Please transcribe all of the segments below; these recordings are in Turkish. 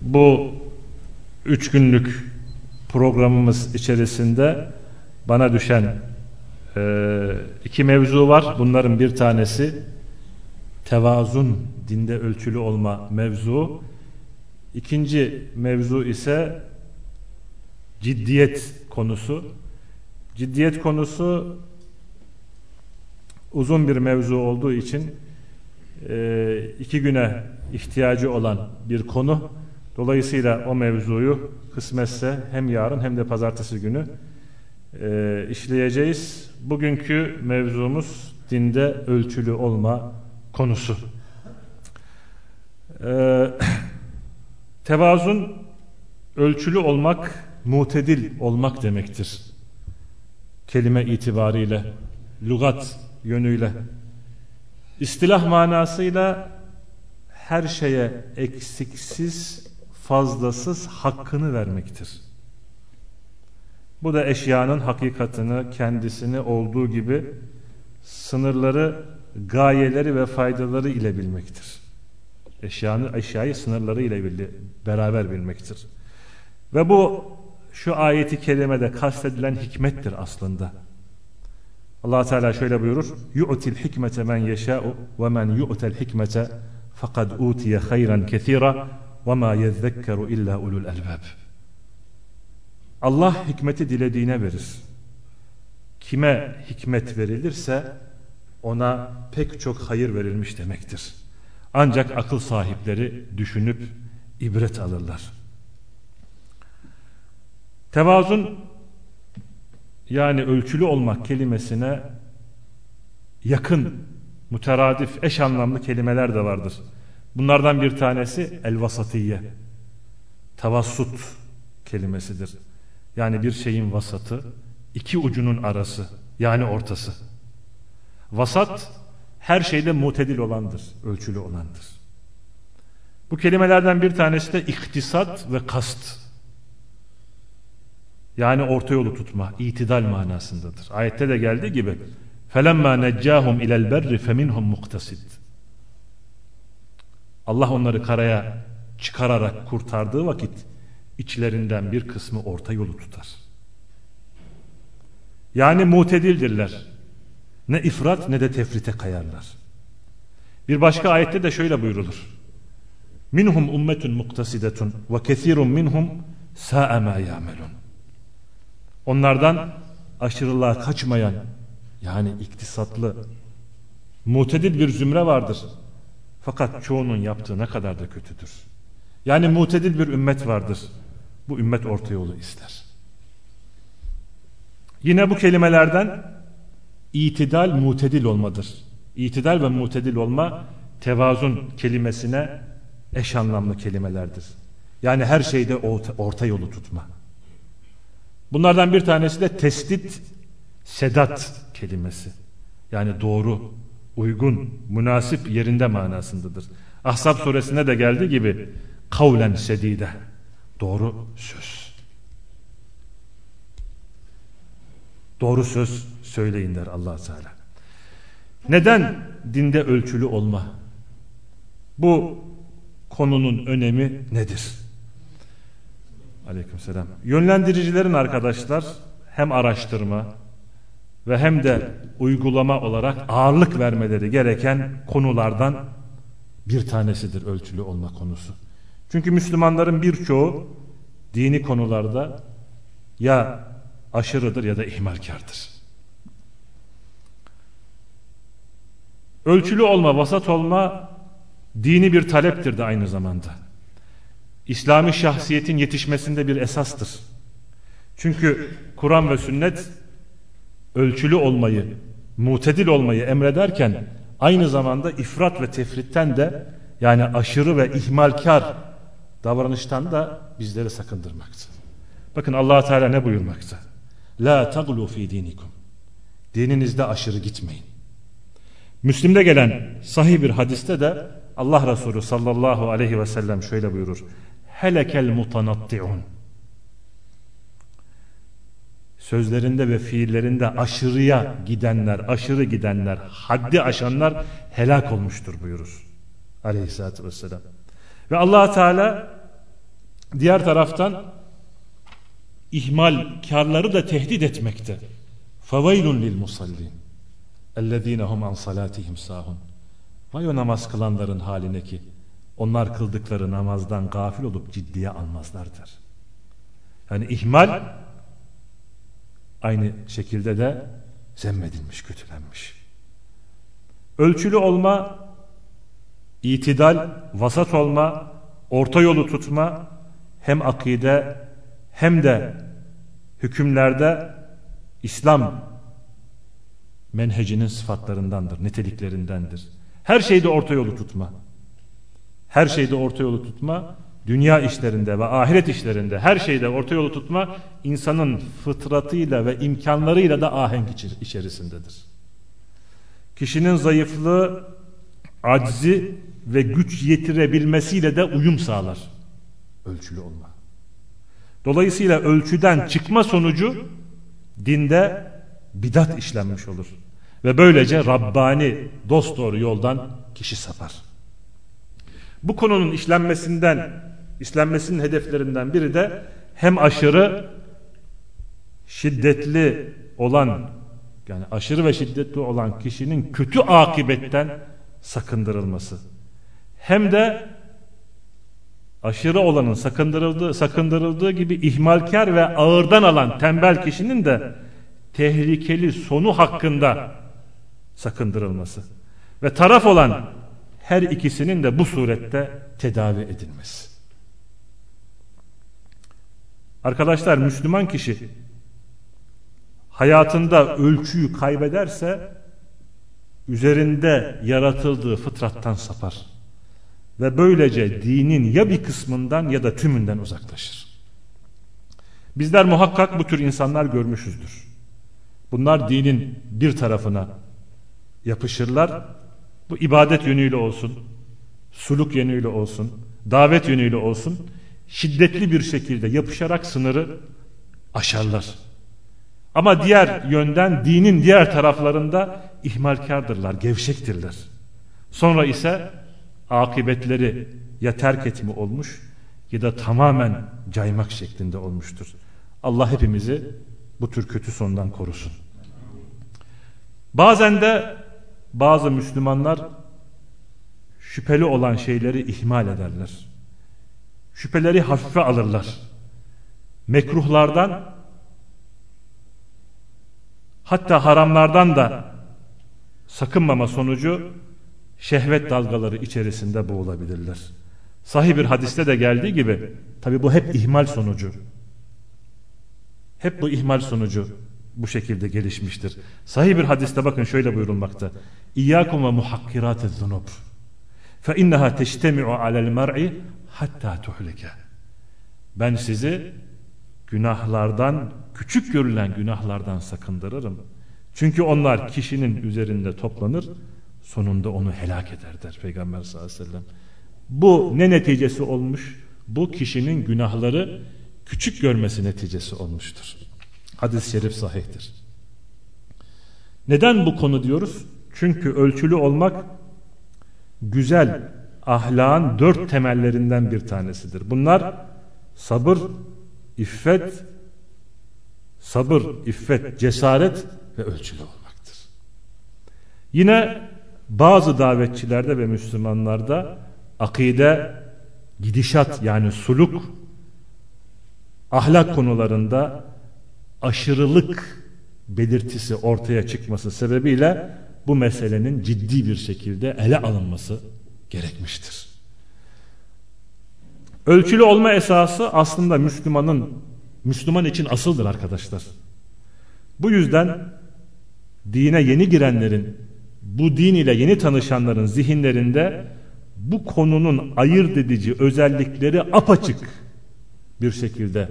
bu üç günlük programımız içerisinde bana düşen e, iki mevzu var. Bunların bir tanesi tevazun dinde ölçülü olma mevzu. İkinci mevzu ise ciddiyet konusu. Ciddiyet konusu uzun bir mevzu olduğu için e, iki güne ihtiyacı olan bir konu. Dolayısıyla o mevzuyu kısmetse hem yarın hem de pazartesi günü e, işleyeceğiz. Bugünkü mevzumuz dinde ölçülü olma konusu. E, tevazun ölçülü olmak, mutedil olmak demektir. Kelime itibariyle, lügat yönüyle. İstilah manasıyla her şeye eksiksiz, fazlasız hakkını vermektir. Bu da eşyanın hakikatini, kendisini olduğu gibi sınırları, gayeleri ve faydaları ile bilmektir. Eşyanın, eşyayı sınırları ile beraber bilmektir. Ve bu şu ayeti kerimede kastedilen hikmettir aslında. Allah Teala şöyle buyurur. Yu'til hikmete men yeşâ'u ve men yu'tel hikmete fakad utiye hayran kethira ma yezzekkeru illa ulul elbab. Allah hikmeti dilediğine verir. Kime hikmet verilirse ona pek çok hayır verilmiş demektir. Ancak akıl sahipleri düşünüp ibret alırlar. Tevazun yani ölçülü olmak kelimesine yakın, müteradif, eş anlamlı kelimeler de vardır. Bunlardan bir tanesi el-vasatiye. Tavassut kelimesidir. Yani bir şeyin vasatı, iki ucunun arası, yani ortası. Vasat, her şeyde mutedil olandır, ölçülü olandır. Bu kelimelerden bir tanesi de iktisat ve kast. Yani orta yolu tutma, itidal manasındadır. Ayette de geldiği gibi فَلَمَّا نَجَّاهُمْ اِلَى الْبَرِّ فَمِنْهُمْ مُقْتَسِدٍ Allah onları karaya çıkararak kurtardığı vakit içlerinden bir kısmı orta yolu tutar. Yani mutedildirler. Ne ifrat ne de tefrite kayarlar. Bir başka ayette de şöyle buyurulur. Minhum ummetun muktasidetun ve kesirun minhum sa'a ma ya'melun. Onlardan aşırılığa kaçmayan yani iktisatlı mutedil bir zümre vardır. Fakat çoğunun yaptığı ne kadar da kötüdür. Yani mutedil bir ümmet vardır. Bu ümmet orta yolu ister. Yine bu kelimelerden itidal mutedil olmadır. İtidal ve mutedil olma tevazun kelimesine eş anlamlı kelimelerdir. Yani her şeyde orta, yolu tutma. Bunlardan bir tanesi de testit, sedat kelimesi. Yani doğru, uygun, münasip yerinde manasındadır. Ahzab suresinde de geldiği gibi kavlen sedide. Doğru söz. Doğru söz söyleyin der allah Teala. Neden dinde ölçülü olma? Bu konunun önemi nedir? Aleykümselam. Yönlendiricilerin arkadaşlar hem araştırma ve hem de uygulama olarak ağırlık vermeleri gereken konulardan bir tanesidir ölçülü olma konusu. Çünkü Müslümanların birçoğu dini konularda ya aşırıdır ya da ihmalkardır. Ölçülü olma, vasat olma dini bir taleptir de aynı zamanda. İslami şahsiyetin yetişmesinde bir esastır. Çünkü Kur'an ve sünnet ölçülü olmayı, mutedil olmayı emrederken aynı zamanda ifrat ve tefritten de yani aşırı ve ihmalkar davranıştan da bizleri sakındırmakta. Bakın allah Teala ne buyurmakta? La taglu fi dinikum. Dininizde aşırı gitmeyin. Müslim'de gelen sahih bir hadiste de Allah Resulü sallallahu aleyhi ve sellem şöyle buyurur. Helekel mutanatti'un. Sözlerinde ve fiillerinde aşırıya gidenler, aşırı gidenler, haddi aşanlar helak olmuştur buyurur. Aleyhissalatü vesselam. Ve allah Teala diğer taraftan ihmal karları da tehdit etmekte. Lil musallin. Ellezine hum an salatihim sahun. Vay o namaz kılanların haline ki onlar kıldıkları namazdan gafil olup ciddiye almazlardır. Yani ihmal aynı şekilde de zemmedilmiş, kötülenmiş. Ölçülü olma, itidal, vasat olma, orta yolu tutma hem akide hem de hükümlerde İslam menhecinin sıfatlarındandır, niteliklerindendir. Her şeyde orta yolu tutma. Her şeyde orta yolu tutma, dünya işlerinde ve ahiret işlerinde her şeyde orta yolu tutma insanın fıtratıyla ve imkanlarıyla da ahenk içerisindedir. Kişinin zayıflığı, aczi ve güç yetirebilmesiyle de uyum sağlar. Ölçülü olma. Dolayısıyla ölçüden çıkma sonucu dinde bidat işlenmiş olur. Ve böylece Rabbani dosdoğru yoldan kişi sapar. Bu konunun işlenmesinden, işlenmesinin hedeflerinden biri de hem aşırı şiddetli olan yani aşırı ve şiddetli olan kişinin kötü akibetten sakındırılması. Hem de aşırı olanın sakındırıldığı, sakındırıldığı gibi ihmalkar ve ağırdan alan tembel kişinin de tehlikeli sonu hakkında sakındırılması ve taraf olan her ikisinin de bu surette tedavi edilmesi. Arkadaşlar Müslüman kişi hayatında ölçüyü kaybederse üzerinde yaratıldığı fıtrattan sapar. Ve böylece dinin ya bir kısmından ya da tümünden uzaklaşır. Bizler muhakkak bu tür insanlar görmüşüzdür. Bunlar dinin bir tarafına yapışırlar. Bu ibadet yönüyle olsun, suluk yönüyle olsun, davet yönüyle olsun şiddetli bir şekilde yapışarak sınırı aşarlar. Ama diğer yönden dinin diğer taraflarında ihmalkardırlar, gevşektirler. Sonra ise akıbetleri ya terk etme olmuş ya da tamamen caymak şeklinde olmuştur. Allah hepimizi bu tür kötü sondan korusun. Bazen de bazı Müslümanlar şüpheli olan şeyleri ihmal ederler. Şüpheleri hafife alırlar. Mekruhlardan hatta haramlardan da sakınmama sonucu şehvet dalgaları içerisinde boğulabilirler. Sahih bir hadiste de geldiği gibi tabi bu hep ihmal sonucu. Hep bu ihmal sonucu bu şekilde gelişmiştir. Sahih bir hadiste bakın şöyle buyurulmakta. İyyâkum ve muhakkirâte zunub. Fe inneha teştemi'u alel mer'i hatta tuhlike. Ben sizi günahlardan, küçük görülen günahlardan sakındırırım. Çünkü onlar kişinin üzerinde toplanır, sonunda onu helak eder der Peygamber sallallahu aleyhi ve sellem. Bu ne neticesi olmuş? Bu kişinin günahları küçük görmesi neticesi olmuştur. Hadis-i şerif sahihtir. Neden bu konu diyoruz? Çünkü ölçülü olmak güzel ahlakın dört temellerinden bir tanesidir. Bunlar sabır, iffet, sabır, iffet, cesaret ve ölçülü olmaktır. Yine bazı davetçilerde ve Müslümanlarda akide, gidişat yani suluk, ahlak konularında aşırılık belirtisi ortaya çıkması sebebiyle bu meselenin ciddi bir şekilde ele alınması gerekmiştir. Ölçülü olma esası aslında Müslümanın Müslüman için asıldır arkadaşlar. Bu yüzden dine yeni girenlerin bu din ile yeni tanışanların zihinlerinde bu konunun ayırt edici özellikleri apaçık bir şekilde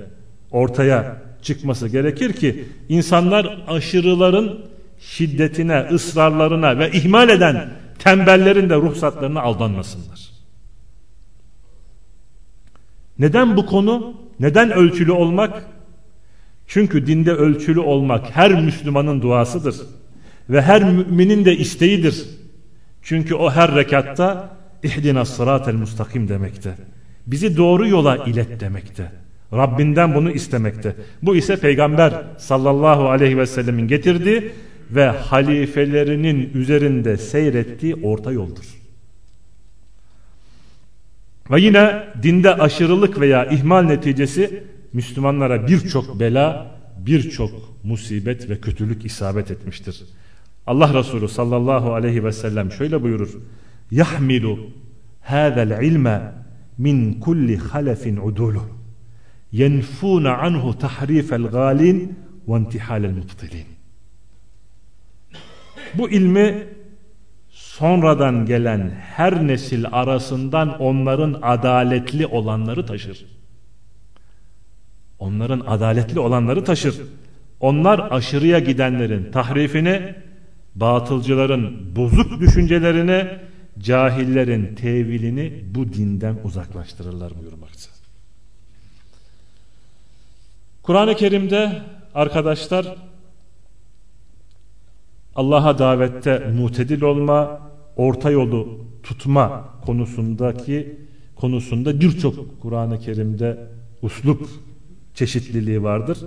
ortaya çıkması gerekir ki insanlar aşırıların şiddetine, ısrarlarına ve ihmal eden tembellerin de ruhsatlarına aldanmasınlar. Neden bu konu? Neden ölçülü olmak? Çünkü dinde ölçülü olmak her Müslümanın duasıdır. Ve her müminin de isteğidir. Çünkü o her rekatta ihdina sıratel mustakim demekte. Bizi doğru yola ilet demekte. Rabbinden bunu istemekte. Bu ise peygamber sallallahu aleyhi ve sellemin getirdiği ve halifelerinin üzerinde seyrettiği orta yoldur. Ve yine dinde aşırılık veya ihmal neticesi Müslümanlara birçok bela, birçok musibet ve kötülük isabet etmiştir. Allah Resulü sallallahu aleyhi ve sellem şöyle buyurur. Yahmilu hâzel ilme min kulli halefin uduluh yenfûne anhu tahrifel gâlin ve intihalel. Bu ilmi sonradan gelen her nesil arasından onların adaletli olanları taşır. Onların adaletli olanları taşır. Onlar aşırıya gidenlerin tahrifini, batılcıların bozuk düşüncelerini, cahillerin tevilini bu dinden uzaklaştırırlar buyurmakta. Kur'an-ı Kerim'de arkadaşlar Allah'a davette mutedil olma, orta yolu tutma konusundaki konusunda birçok Kur'an-ı Kerim'de uslup çeşitliliği vardır.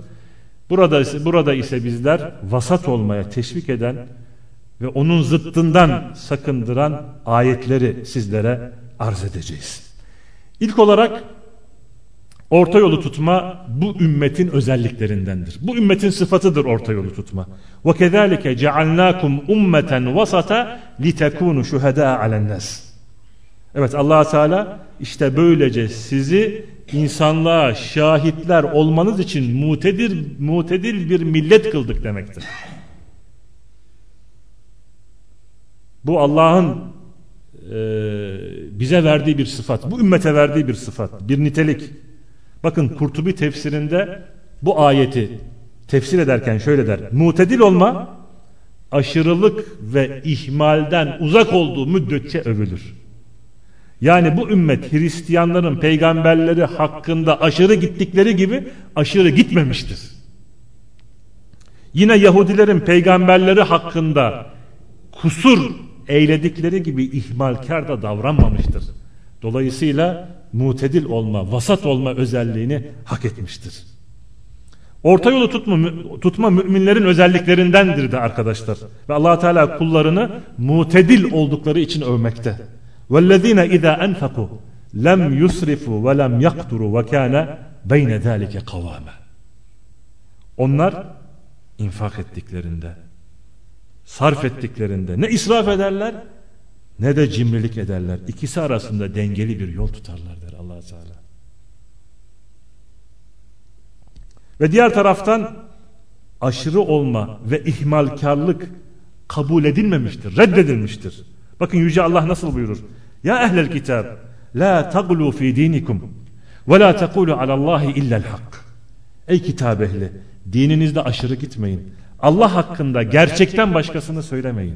Burada ise, burada ise bizler vasat olmaya teşvik eden ve onun zıttından sakındıran ayetleri sizlere arz edeceğiz. İlk olarak Orta yolu tutma bu ümmetin özelliklerindendir. Bu ümmetin sıfatıdır orta yolu tutma. Ve kezalike cealnakum ummeten vasata litekunu şuhada alennas. Evet Allah Teala işte böylece sizi insanlığa şahitler olmanız için mutedil, mutedil bir millet kıldık demektir. Bu Allah'ın e, bize verdiği bir sıfat. Bu ümmete verdiği bir sıfat. Bir nitelik. Bakın Kurtubi tefsirinde bu ayeti tefsir ederken şöyle der. Mutedil olma aşırılık ve ihmalden uzak olduğu müddetçe övülür. Yani bu ümmet Hristiyanların peygamberleri hakkında aşırı gittikleri gibi aşırı gitmemiştir. Yine Yahudilerin peygamberleri hakkında kusur eyledikleri gibi ihmalkar da davranmamıştır. Dolayısıyla mutedil olma, vasat olma özelliğini hak etmiştir. Orta yolu tutma, tutma müminlerin özelliklerindendir de arkadaşlar. Ve allah Teala kullarını mutedil oldukları için övmekte. وَالَّذ۪ينَ اِذَا اَنْفَقُوا lem yusrifu ve lem yakturu ve kâne beyne zâlike kavâme. Onlar infak ettiklerinde, sarf ettiklerinde ne israf ederler ne de cimrilik ederler. İkisi arasında dengeli bir yol tutarlar der allah Teala. Ve diğer taraftan aşırı olma ve ihmalkarlık kabul edilmemiştir, reddedilmiştir. Bakın Yüce Allah nasıl buyurur? Ya ehlel kitab, la taglu fi dinikum ve la tekulu alallahi illel hak. Ey kitap ehli, dininizde aşırı gitmeyin. Allah hakkında gerçekten başkasını söylemeyin.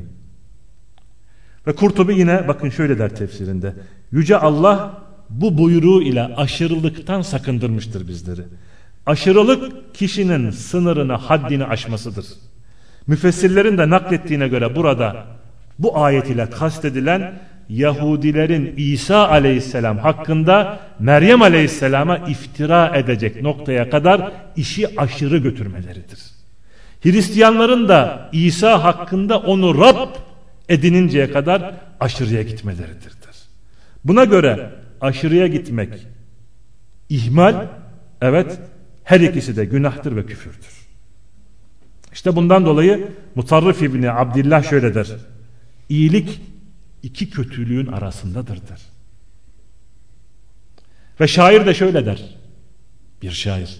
Ve Kurtubi yine bakın şöyle der tefsirinde. Yüce Allah bu buyruğu ile aşırılıktan sakındırmıştır bizleri. Aşırılık kişinin sınırını haddini aşmasıdır. Müfessirlerin de naklettiğine göre burada bu ayet ile kastedilen Yahudilerin İsa aleyhisselam hakkında Meryem aleyhisselama iftira edecek noktaya kadar işi aşırı götürmeleridir. Hristiyanların da İsa hakkında onu Rab edininceye kadar aşırıya gitmeleridir. Buna göre aşırıya gitmek ihmal evet her ikisi de günahtır ve küfürdür. İşte bundan dolayı Mutarrif İbni Abdillah şöyle der. İyilik iki kötülüğün arasındadır der. Ve şair de şöyle der. Bir şair.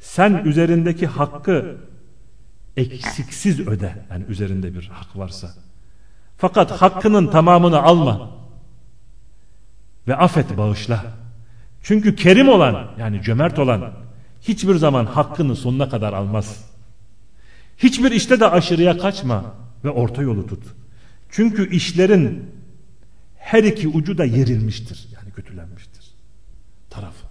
Sen üzerindeki hakkı eksiksiz öde. Yani üzerinde bir hak varsa. Fakat hakkının tamamını alma. Ve affet bağışla. Çünkü kerim olan yani cömert olan hiçbir zaman hakkını sonuna kadar almaz. Hiçbir işte de aşırıya kaçma ve orta yolu tut. Çünkü işlerin her iki ucu da yerilmiştir. Yani kötülenmiştir. Tarafı.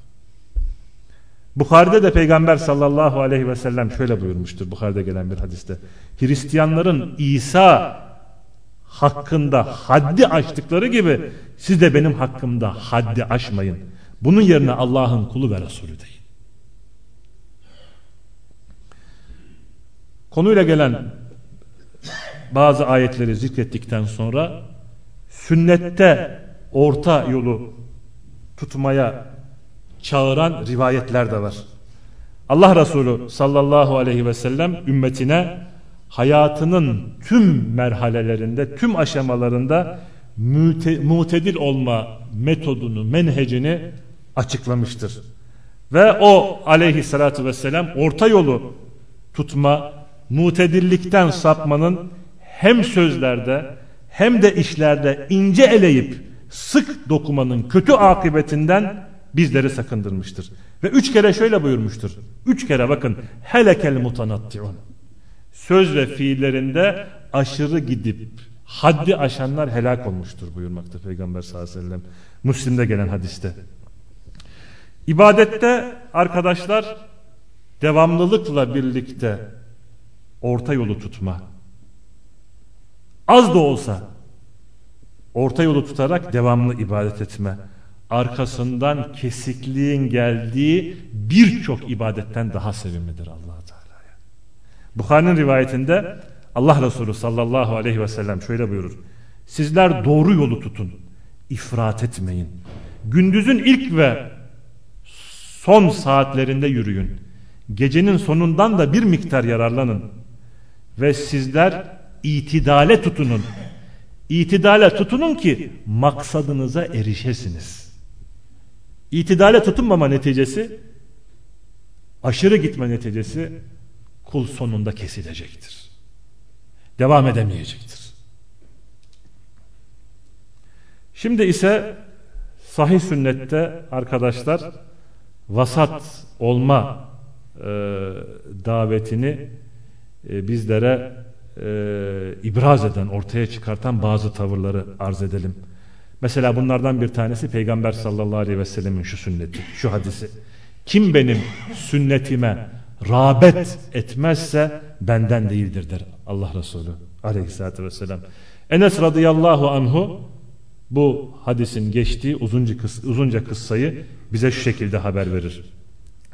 Bukhari'de de Peygamber sallallahu aleyhi ve sellem şöyle buyurmuştur. Bukhari'de gelen bir hadiste. Hristiyanların İsa hakkında haddi aştıkları gibi siz de benim hakkımda haddi aşmayın. Bunun yerine Allah'ın kulu ve Resulü deyin. Konuyla gelen bazı ayetleri zikrettikten sonra sünnette orta yolu tutmaya çağıran rivayetler de var. Allah Resulü sallallahu aleyhi ve sellem ümmetine hayatının tüm merhalelerinde, tüm aşamalarında müte, mutedil olma metodunu, menhecini açıklamıştır. Ve o aleyhissalatü vesselam orta yolu tutma, mutedillikten sapmanın hem sözlerde hem de işlerde ince eleyip sık dokumanın kötü akıbetinden bizleri sakındırmıştır. Ve üç kere şöyle buyurmuştur. Üç kere bakın helekel mutanattiun. Söz ve fiillerinde aşırı gidip haddi aşanlar helak olmuştur buyurmakta Peygamber sallallahu aleyhi ve sellem. Müslim'de gelen hadiste. İbadette arkadaşlar devamlılıkla birlikte orta yolu tutma. Az da olsa orta yolu tutarak devamlı ibadet etme. Arkasından kesikliğin geldiği birçok ibadetten daha sevimlidir allah Teala'ya. Bukhari'nin rivayetinde Allah Resulü sallallahu aleyhi ve sellem şöyle buyurur. Sizler doğru yolu tutun. ifrat etmeyin. Gündüzün ilk ve son saatlerinde yürüyün. Gecenin sonundan da bir miktar yararlanın. Ve sizler itidale tutunun. İtidale tutunun ki maksadınıza erişesiniz. İtidale tutunmama neticesi aşırı gitme neticesi kul sonunda kesilecektir. Devam edemeyecektir. Şimdi ise sahih sünnette arkadaşlar vasat olma e, davetini e, bizlere e, ibraz eden, ortaya çıkartan bazı tavırları arz edelim. Mesela bunlardan bir tanesi Peygamber sallallahu aleyhi ve sellemin şu sünneti, şu hadisi. Kim benim sünnetime rağbet etmezse benden değildir der Allah Resulü aleyhissalatü vesselam. Enes radıyallahu anhu bu hadisin geçtiği uzunca, kıs, uzunca kıssayı bize şu şekilde haber verir.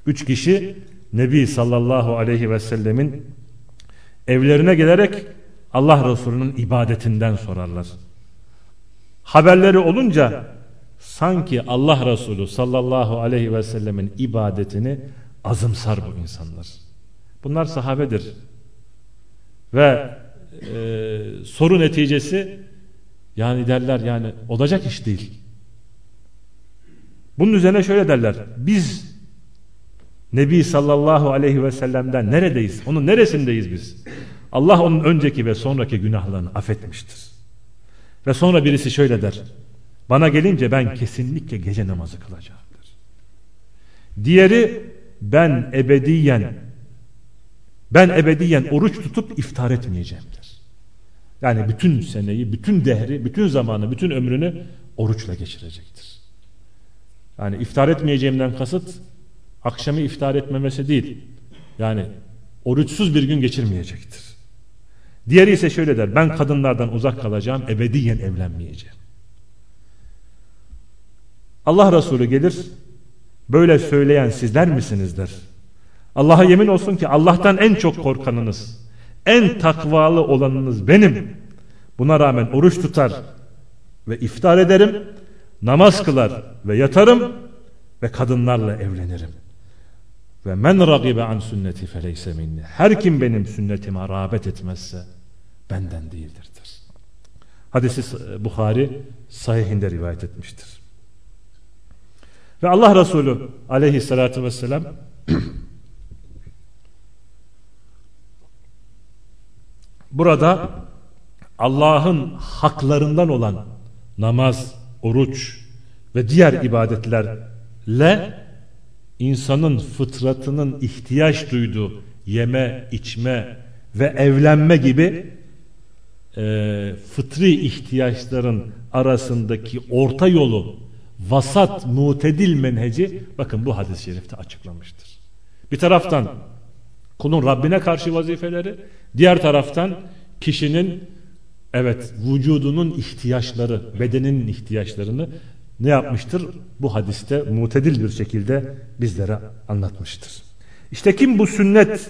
Üç kişi Nebi sallallahu aleyhi ve sellemin evlerine gelerek Allah Resulü'nün ibadetinden sorarlar. Haberleri olunca sanki Allah Resulü sallallahu aleyhi ve sellemin ibadetini azımsar bu insanlar. Bunlar sahabedir. Ve e, soru neticesi yani derler yani olacak iş değil. Bunun üzerine şöyle derler. Biz Nebi sallallahu aleyhi ve sellem'den neredeyiz? Onun neresindeyiz biz? Allah onun önceki ve sonraki günahlarını affetmiştir. Ve sonra birisi şöyle der. Bana gelince ben kesinlikle gece namazı kılacağımdır. Diğeri ben ebediyen ben ebediyen oruç tutup iftar etmeyeceğimdir. Yani bütün seneyi, bütün dehri, bütün zamanı, bütün ömrünü oruçla geçirecektir. Yani iftar etmeyeceğimden kasıt akşamı iftar etmemesi değil. Yani oruçsuz bir gün geçirmeyecektir. Diğeri ise şöyle der. Ben kadınlardan uzak kalacağım. Ebediyen evlenmeyeceğim. Allah Resulü gelir. Böyle söyleyen sizler misiniz der. Allah'a yemin olsun ki Allah'tan en çok korkanınız, en takvalı olanınız benim. Buna rağmen oruç tutar ve iftar ederim, namaz kılar ve yatarım ve kadınlarla evlenirim. Ve men ragibe an sünneti feleyse minni. Her kim benim sünnetime rağbet etmezse benden değildirdir. Hadisi Bukhari sahihinde rivayet etmiştir. Ve Allah Resulü aleyhissalatü vesselam burada Allah'ın haklarından olan namaz, oruç ve diğer ibadetlerle insanın fıtratının ihtiyaç duyduğu yeme, içme ve evlenme gibi e, fıtri ihtiyaçların arasındaki orta yolu vasat mutedil menheci bakın bu hadis-i şerifte açıklamıştır. Bir taraftan kulun Rabbine karşı vazifeleri diğer taraftan kişinin evet vücudunun ihtiyaçları bedeninin ihtiyaçlarını ne yapmıştır? Bu hadiste mutedil bir şekilde bizlere anlatmıştır. İşte kim bu sünnet,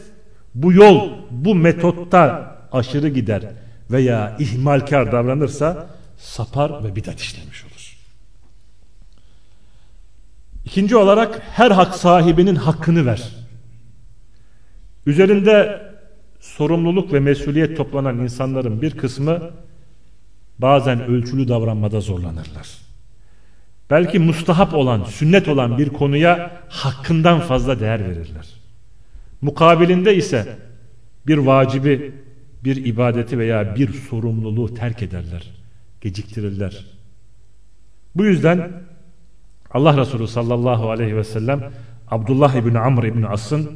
bu yol, bu metotta aşırı gider veya ihmalkar davranırsa sapar ve bidat işlemiş olur. İkinci olarak her hak sahibinin hakkını ver. Üzerinde sorumluluk ve mesuliyet toplanan insanların bir kısmı bazen ölçülü davranmada zorlanırlar. Belki mustahap olan, sünnet olan bir konuya hakkından fazla değer verirler. Mukabilinde ise bir vacibi, bir ibadeti veya bir sorumluluğu terk ederler, geciktirirler. Bu yüzden Allah Resulü sallallahu aleyhi ve sellem Abdullah İbni Amr İbni As'ın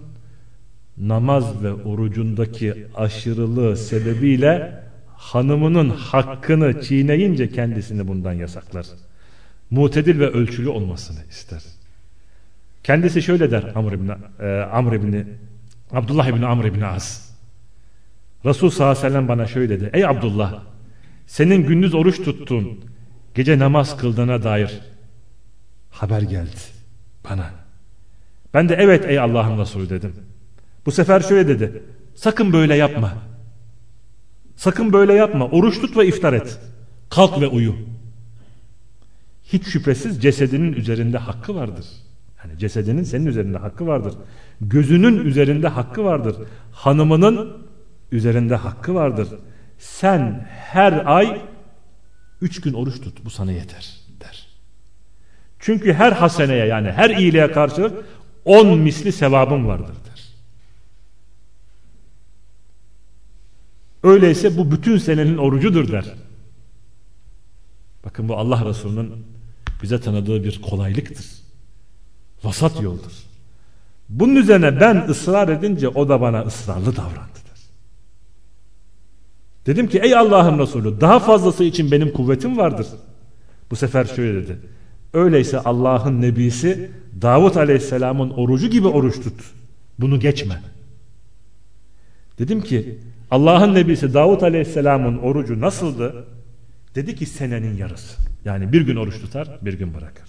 namaz ve orucundaki aşırılığı sebebiyle hanımının hakkını çiğneyince kendisini bundan yasaklar. Mutedil ve ölçülü olmasını ister. Kendisi şöyle der Amr ibn, e, Amr ibn, Abdullah ibn Amr ibn As. Resul sallallahu aleyhi ve sellem bana şöyle dedi. Ey Abdullah senin gündüz oruç tuttuğun gece namaz kıldığına dair haber geldi bana. Ben de evet ey Allah'ın Resulü dedim. Bu sefer şöyle dedi. Sakın böyle yapma. Sakın böyle yapma. Oruç tut ve iftar et. Kalk ve uyu. Hiç şüphesiz cesedinin üzerinde hakkı vardır. Yani cesedinin senin üzerinde hakkı vardır. Gözünün üzerinde hakkı vardır. Hanımının üzerinde hakkı vardır. Sen her ay üç gün oruç tut. Bu sana yeter. Çünkü her haseneye yani her iyiliğe karşı on misli sevabın vardır der. Öyleyse bu bütün senenin orucudur der. Bakın bu Allah Resulü'nün bize tanıdığı bir kolaylıktır. Vasat yoldur. Bunun üzerine ben ısrar edince o da bana ısrarlı davrandı der. Dedim ki ey Allah'ın Resulü daha fazlası için benim kuvvetim vardır. Bu sefer şöyle dedi. Öyleyse Allah'ın nebisi Davut Aleyhisselam'ın orucu gibi oruç tut. Bunu geçme. Dedim ki Allah'ın nebisi Davut Aleyhisselam'ın orucu nasıldı? Dedi ki senenin yarısı. Yani bir gün oruç tutar, bir gün bırakırdı.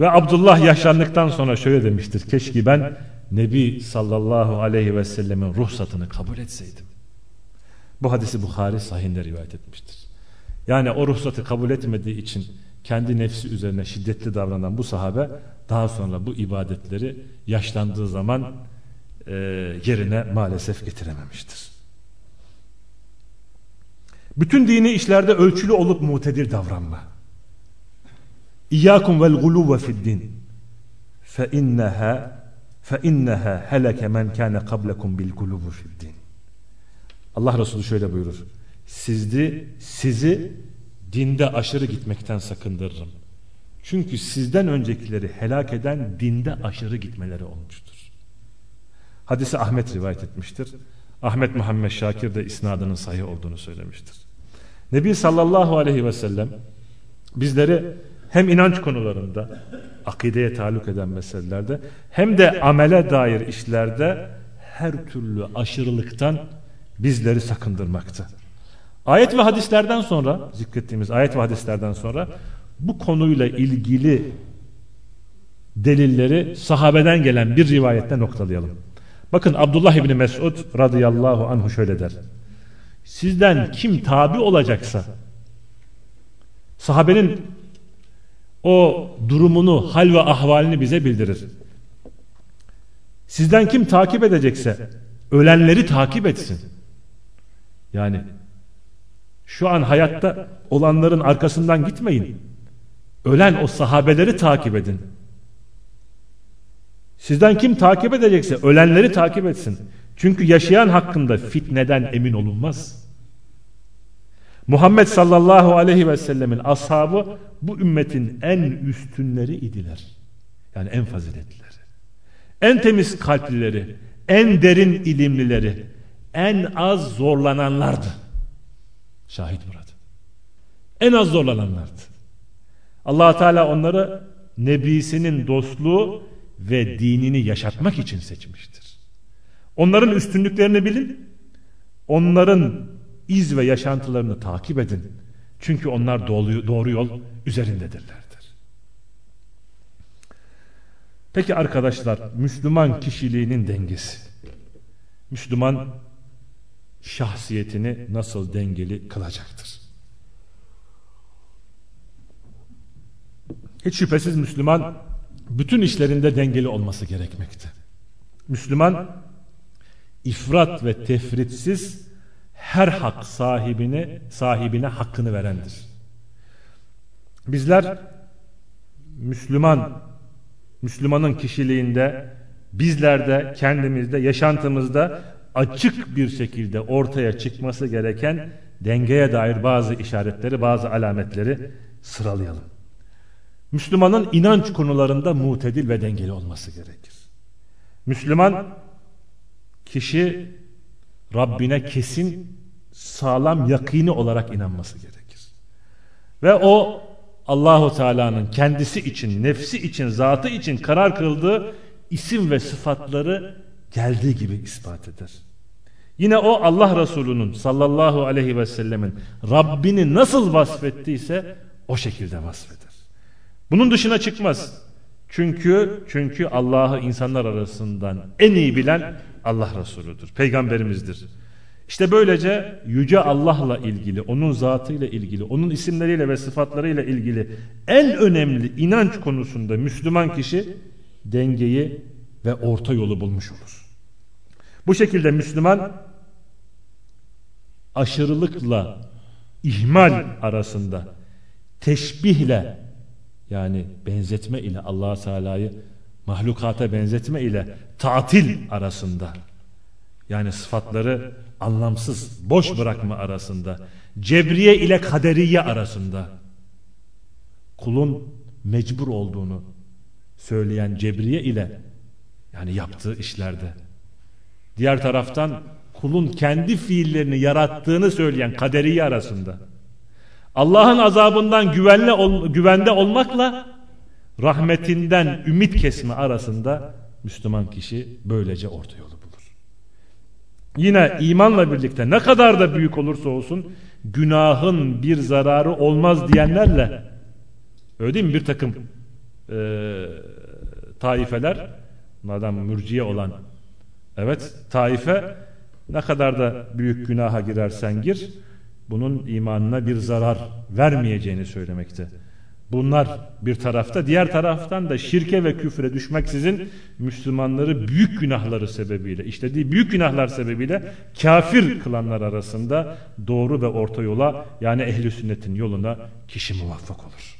Ve Abdullah yaşlandıktan sonra şöyle demiştir. Keşke ben Nebi sallallahu aleyhi ve sellemin ruhsatını kabul etseydim. Bu hadisi Bukhari sahinde rivayet etmiştir. Yani o ruhsatı kabul etmediği için kendi nefsi üzerine şiddetli davranan bu sahabe daha sonra bu ibadetleri yaşlandığı zaman e, yerine maalesef getirememiştir. Bütün dini işlerde ölçülü olup mutedir davranma. İyyakum vel guluve fid din. Fe inneha fe inneha heleke men kana qablakum bil guluve fid din. Allah Resulü şöyle buyurur. Sizdi, sizi dinde aşırı gitmekten sakındırırım. Çünkü sizden öncekileri helak eden dinde aşırı gitmeleri olmuştur. Hadisi Ahmet rivayet etmiştir. Ahmet Muhammed Şakir de isnadının sahih olduğunu söylemiştir. Nebi sallallahu aleyhi ve sellem bizleri hem inanç konularında akideye taluk eden meselelerde hem de amele dair işlerde her türlü aşırılıktan bizleri sakındırmakta. Ayet ve hadislerden sonra zikrettiğimiz ayet ve hadislerden sonra bu konuyla ilgili delilleri sahabeden gelen bir rivayette noktalayalım. Bakın Abdullah İbni Mesud radıyallahu anhu şöyle der. Sizden kim tabi olacaksa sahabenin o durumunu, hal ve ahvalini bize bildirir. Sizden kim takip edecekse ölenleri takip etsin. Yani şu an hayatta olanların arkasından gitmeyin. Ölen o sahabeleri takip edin. Sizden kim takip edecekse ölenleri takip etsin. Çünkü yaşayan hakkında fitneden emin olunmaz. Muhammed sallallahu aleyhi ve sellemin ashabı bu ümmetin en üstünleri idiler. Yani en faziletlileri. En temiz kalplileri, en derin ilimlileri, en az zorlananlardı. Şahit burada. En az zorlananlardı. allah Teala onları nebisinin dostluğu ve dinini yaşatmak için seçmiştir. Onların üstünlüklerini bilin. Onların iz ve yaşantılarını takip edin. Çünkü onlar doğru yol üzerindedirlerdir. Peki arkadaşlar Müslüman kişiliğinin dengesi. Müslüman şahsiyetini nasıl dengeli kılacaktır? Hiç şüphesiz Müslüman bütün işlerinde dengeli olması gerekmekte. Müslüman ifrat ve tefritsiz her hak sahibine sahibine hakkını verendir. Bizler Müslüman Müslümanın kişiliğinde bizlerde kendimizde yaşantımızda açık bir şekilde ortaya çıkması gereken dengeye dair bazı işaretleri bazı alametleri sıralayalım. Müslümanın inanç konularında mutedil ve dengeli olması gerekir. Müslüman kişi Rabbine kesin sağlam yakini olarak inanması gerekir. Ve o Allahu Teala'nın kendisi için, nefsi için, zatı için karar kıldığı isim ve sıfatları geldiği gibi ispat eder. Yine o Allah Resulü'nün sallallahu aleyhi ve sellemin Rabbini nasıl vasfettiyse o şekilde vasfeder. Bunun dışına çıkmaz. Çünkü çünkü Allah'ı insanlar arasından en iyi bilen Allah Resulüdür. Peygamberimizdir. İşte böylece yüce Allah'la ilgili, onun zatıyla ilgili, onun isimleriyle ve sıfatlarıyla ilgili en önemli inanç konusunda Müslüman kişi dengeyi ve orta yolu bulmuş olur. Bu şekilde Müslüman aşırılıkla ihmal arasında teşbihle yani benzetme ile Allah Teala'yı mahlukata benzetme ile tatil arasında yani sıfatları anlamsız boş bırakma arasında cebriye ile kaderiye arasında kulun mecbur olduğunu söyleyen cebriye ile yani yaptığı işlerde diğer taraftan kulun kendi fiillerini yarattığını söyleyen kaderiye arasında Allah'ın azabından güvenle ol, güvende olmakla rahmetinden ümit kesme arasında Müslüman kişi böylece orta yolu bulur. Yine imanla birlikte ne kadar da büyük olursa olsun günahın bir zararı olmaz diyenlerle öyle değil mi bir takım e, taifeler bunlardan mürciye olan evet taife ne kadar da büyük günaha girersen gir bunun imanına bir zarar vermeyeceğini söylemekte. Bunlar bir tarafta diğer taraftan da şirke ve küfre düşmeksizin Müslümanları büyük günahları sebebiyle işlediği büyük günahlar sebebiyle kafir kılanlar arasında doğru ve orta yola yani ehli sünnetin yoluna kişi muvaffak olur.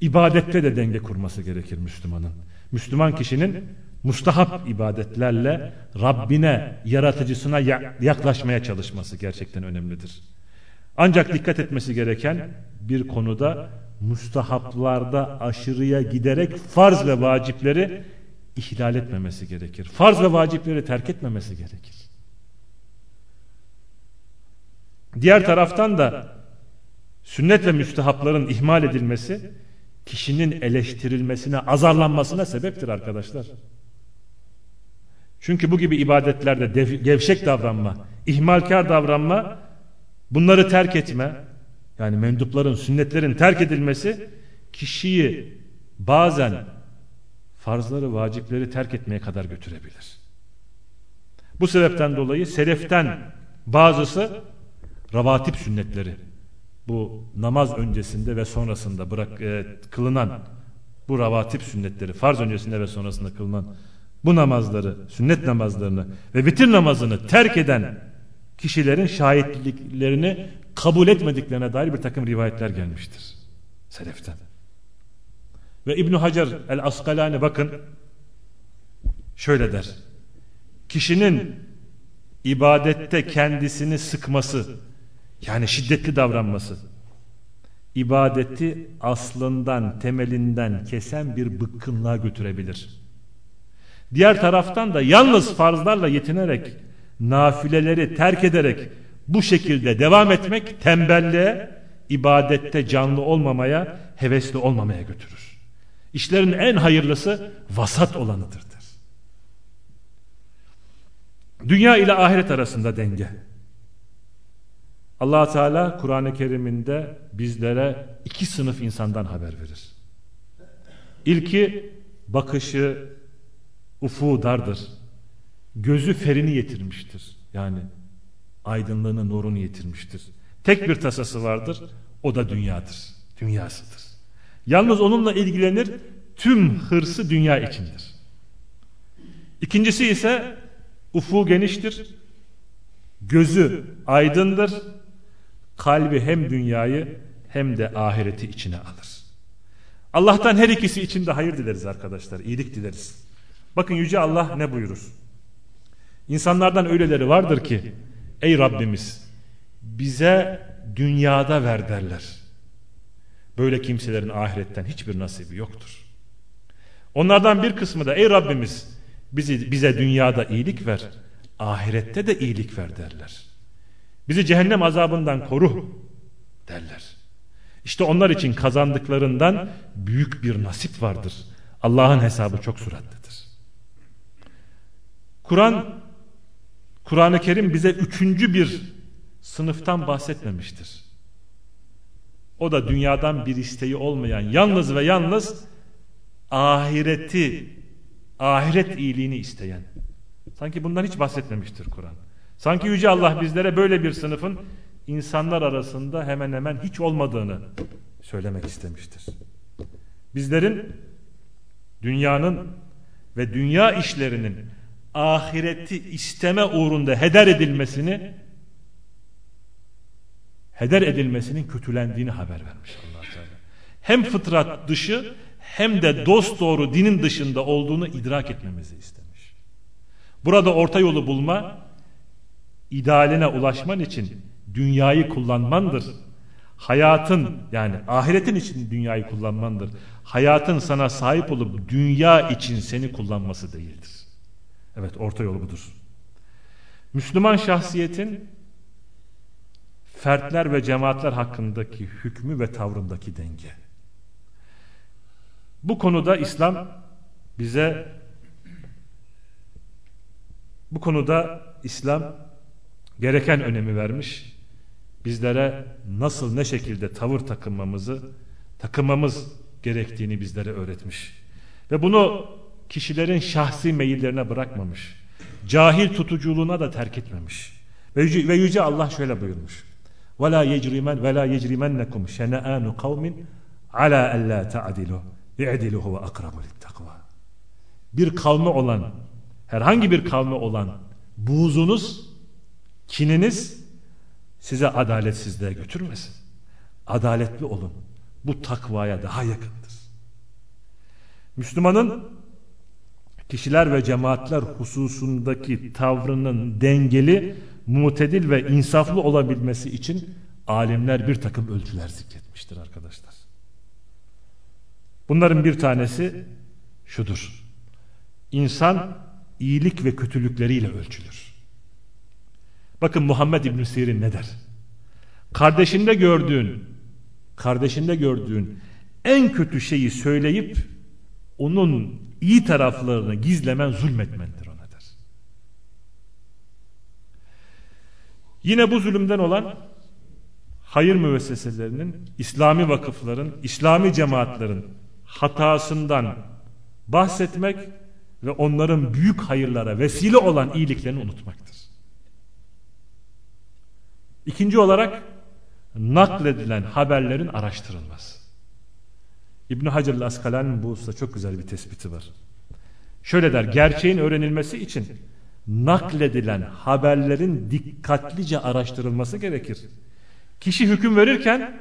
İbadette de denge kurması gerekir Müslümanın. Müslüman kişinin mustahap ibadetlerle Rabbine, yaratıcısına yaklaşmaya çalışması gerçekten önemlidir. Ancak dikkat etmesi gereken bir konuda mustahaplarda aşırıya giderek farz ve vacipleri ihlal etmemesi gerekir. Farz ve vacipleri terk etmemesi gerekir. Diğer taraftan da sünnet ve müstehapların ihmal edilmesi kişinin eleştirilmesine, azarlanmasına sebeptir arkadaşlar. Çünkü bu gibi ibadetlerde gevşek davranma, ihmalkar davranma, bunları terk etme, yani mendupların, sünnetlerin terk edilmesi kişiyi bazen farzları, vacipleri terk etmeye kadar götürebilir. Bu sebepten dolayı seleften bazısı ravatip sünnetleri, bu namaz öncesinde ve sonrasında bırak e, kılınan bu ravatip sünnetleri, farz öncesinde ve sonrasında kılınan bu namazları, sünnet namazlarını ve bitir namazını terk eden kişilerin şahitliklerini kabul etmediklerine dair bir takım rivayetler gelmiştir. Seleften. Ve İbn Hacer el-Askalani bakın şöyle der. Kişinin ibadette kendisini sıkması yani şiddetli davranması ibadeti aslından temelinden kesen bir bıkkınlığa götürebilir. Diğer taraftan da yalnız farzlarla yetinerek nafileleri terk ederek bu şekilde devam etmek tembelliğe, ibadette canlı olmamaya, hevesli olmamaya götürür. İşlerin en hayırlısı vasat olanıdır. Dünya ile ahiret arasında denge. allah Teala Kur'an-ı Kerim'inde bizlere iki sınıf insandan haber verir. İlki bakışı ufu dardır. Gözü ferini yetirmiştir. Yani aydınlığını, nurunu yetirmiştir. Tek bir tasası vardır. O da dünyadır. Dünyasıdır. Yalnız onunla ilgilenir. Tüm hırsı dünya içindir. İkincisi ise Ufu geniştir. Gözü aydındır. Kalbi hem dünyayı hem de ahireti içine alır. Allah'tan her ikisi için de hayır dileriz arkadaşlar. iyilik dileriz. Bakın Yüce Allah ne buyurur? İnsanlardan öyleleri vardır ki ey Rabbimiz bize dünyada ver derler. Böyle kimselerin ahiretten hiçbir nasibi yoktur. Onlardan bir kısmı da ey Rabbimiz Bizi, bize dünyada iyilik ver, ahirette de iyilik ver derler. Bizi cehennem azabından koru derler. İşte onlar için kazandıklarından büyük bir nasip vardır. Allah'ın hesabı çok süratlidir. Kur'an Kur'an-ı Kerim bize üçüncü bir sınıftan bahsetmemiştir. O da dünyadan bir isteği olmayan yalnız ve yalnız ahireti ahiret iyiliğini isteyen. Sanki bundan hiç bahsetmemiştir Kur'an. Sanki Yüce Allah bizlere böyle bir sınıfın insanlar arasında hemen hemen hiç olmadığını söylemek istemiştir. Bizlerin dünyanın ve dünya işlerinin ahireti isteme uğrunda heder edilmesini heder edilmesinin kötülendiğini haber vermiş Allah Teala. Hem fıtrat dışı hem de dost doğru dinin dışında olduğunu idrak etmemizi istemiş. Burada orta yolu bulma, idealine ulaşman için dünyayı kullanmandır. Hayatın yani ahiretin için dünyayı kullanmandır. Hayatın sana sahip olup dünya için seni kullanması değildir. Evet orta yolu budur. Müslüman şahsiyetin fertler ve cemaatler hakkındaki hükmü ve tavrındaki denge. Bu konuda İslam bize bu konuda İslam gereken önemi vermiş. Bizlere nasıl ne şekilde tavır takınmamızı takınmamız gerektiğini bizlere öğretmiş. Ve bunu kişilerin şahsi meyillerine bırakmamış. Cahil tutuculuğuna da terk etmemiş. Ve yüce, ve yüce Allah şöyle buyurmuş. وَلَا يَجْرِمَنْ وَلَا يَجْرِمَنَّكُمْ شَنَآنُ قَوْمٍ عَلَى أَلَّا تَعْدِلُوا İ'diluhu ve akrabu takva. Bir kavme olan, herhangi bir kavme olan buğzunuz, kininiz size adaletsizliğe götürmesin. Adaletli olun. Bu takvaya daha yakındır. Müslümanın kişiler ve cemaatler hususundaki tavrının dengeli, mutedil ve insaflı olabilmesi için alimler bir takım ölçüler zikretmiştir arkadaşlar. Bunların bir tanesi şudur. İnsan iyilik ve kötülükleriyle ölçülür. Bakın Muhammed İbn Sirin ne der? Kardeşinde gördüğün, kardeşinde gördüğün en kötü şeyi söyleyip onun iyi taraflarını gizlemen zulmetmendir ona der. Yine bu zulümden olan hayır müesseselerinin, İslami vakıfların, İslami cemaatlerin hatasından bahsetmek ve onların büyük hayırlara vesile olan iyiliklerini unutmaktır. İkinci olarak nakledilen haberlerin araştırılması. İbn Hacer el-Askalani'nin bu hususta çok güzel bir tespiti var. Şöyle der, gerçeğin öğrenilmesi için nakledilen haberlerin dikkatlice araştırılması gerekir. Kişi hüküm verirken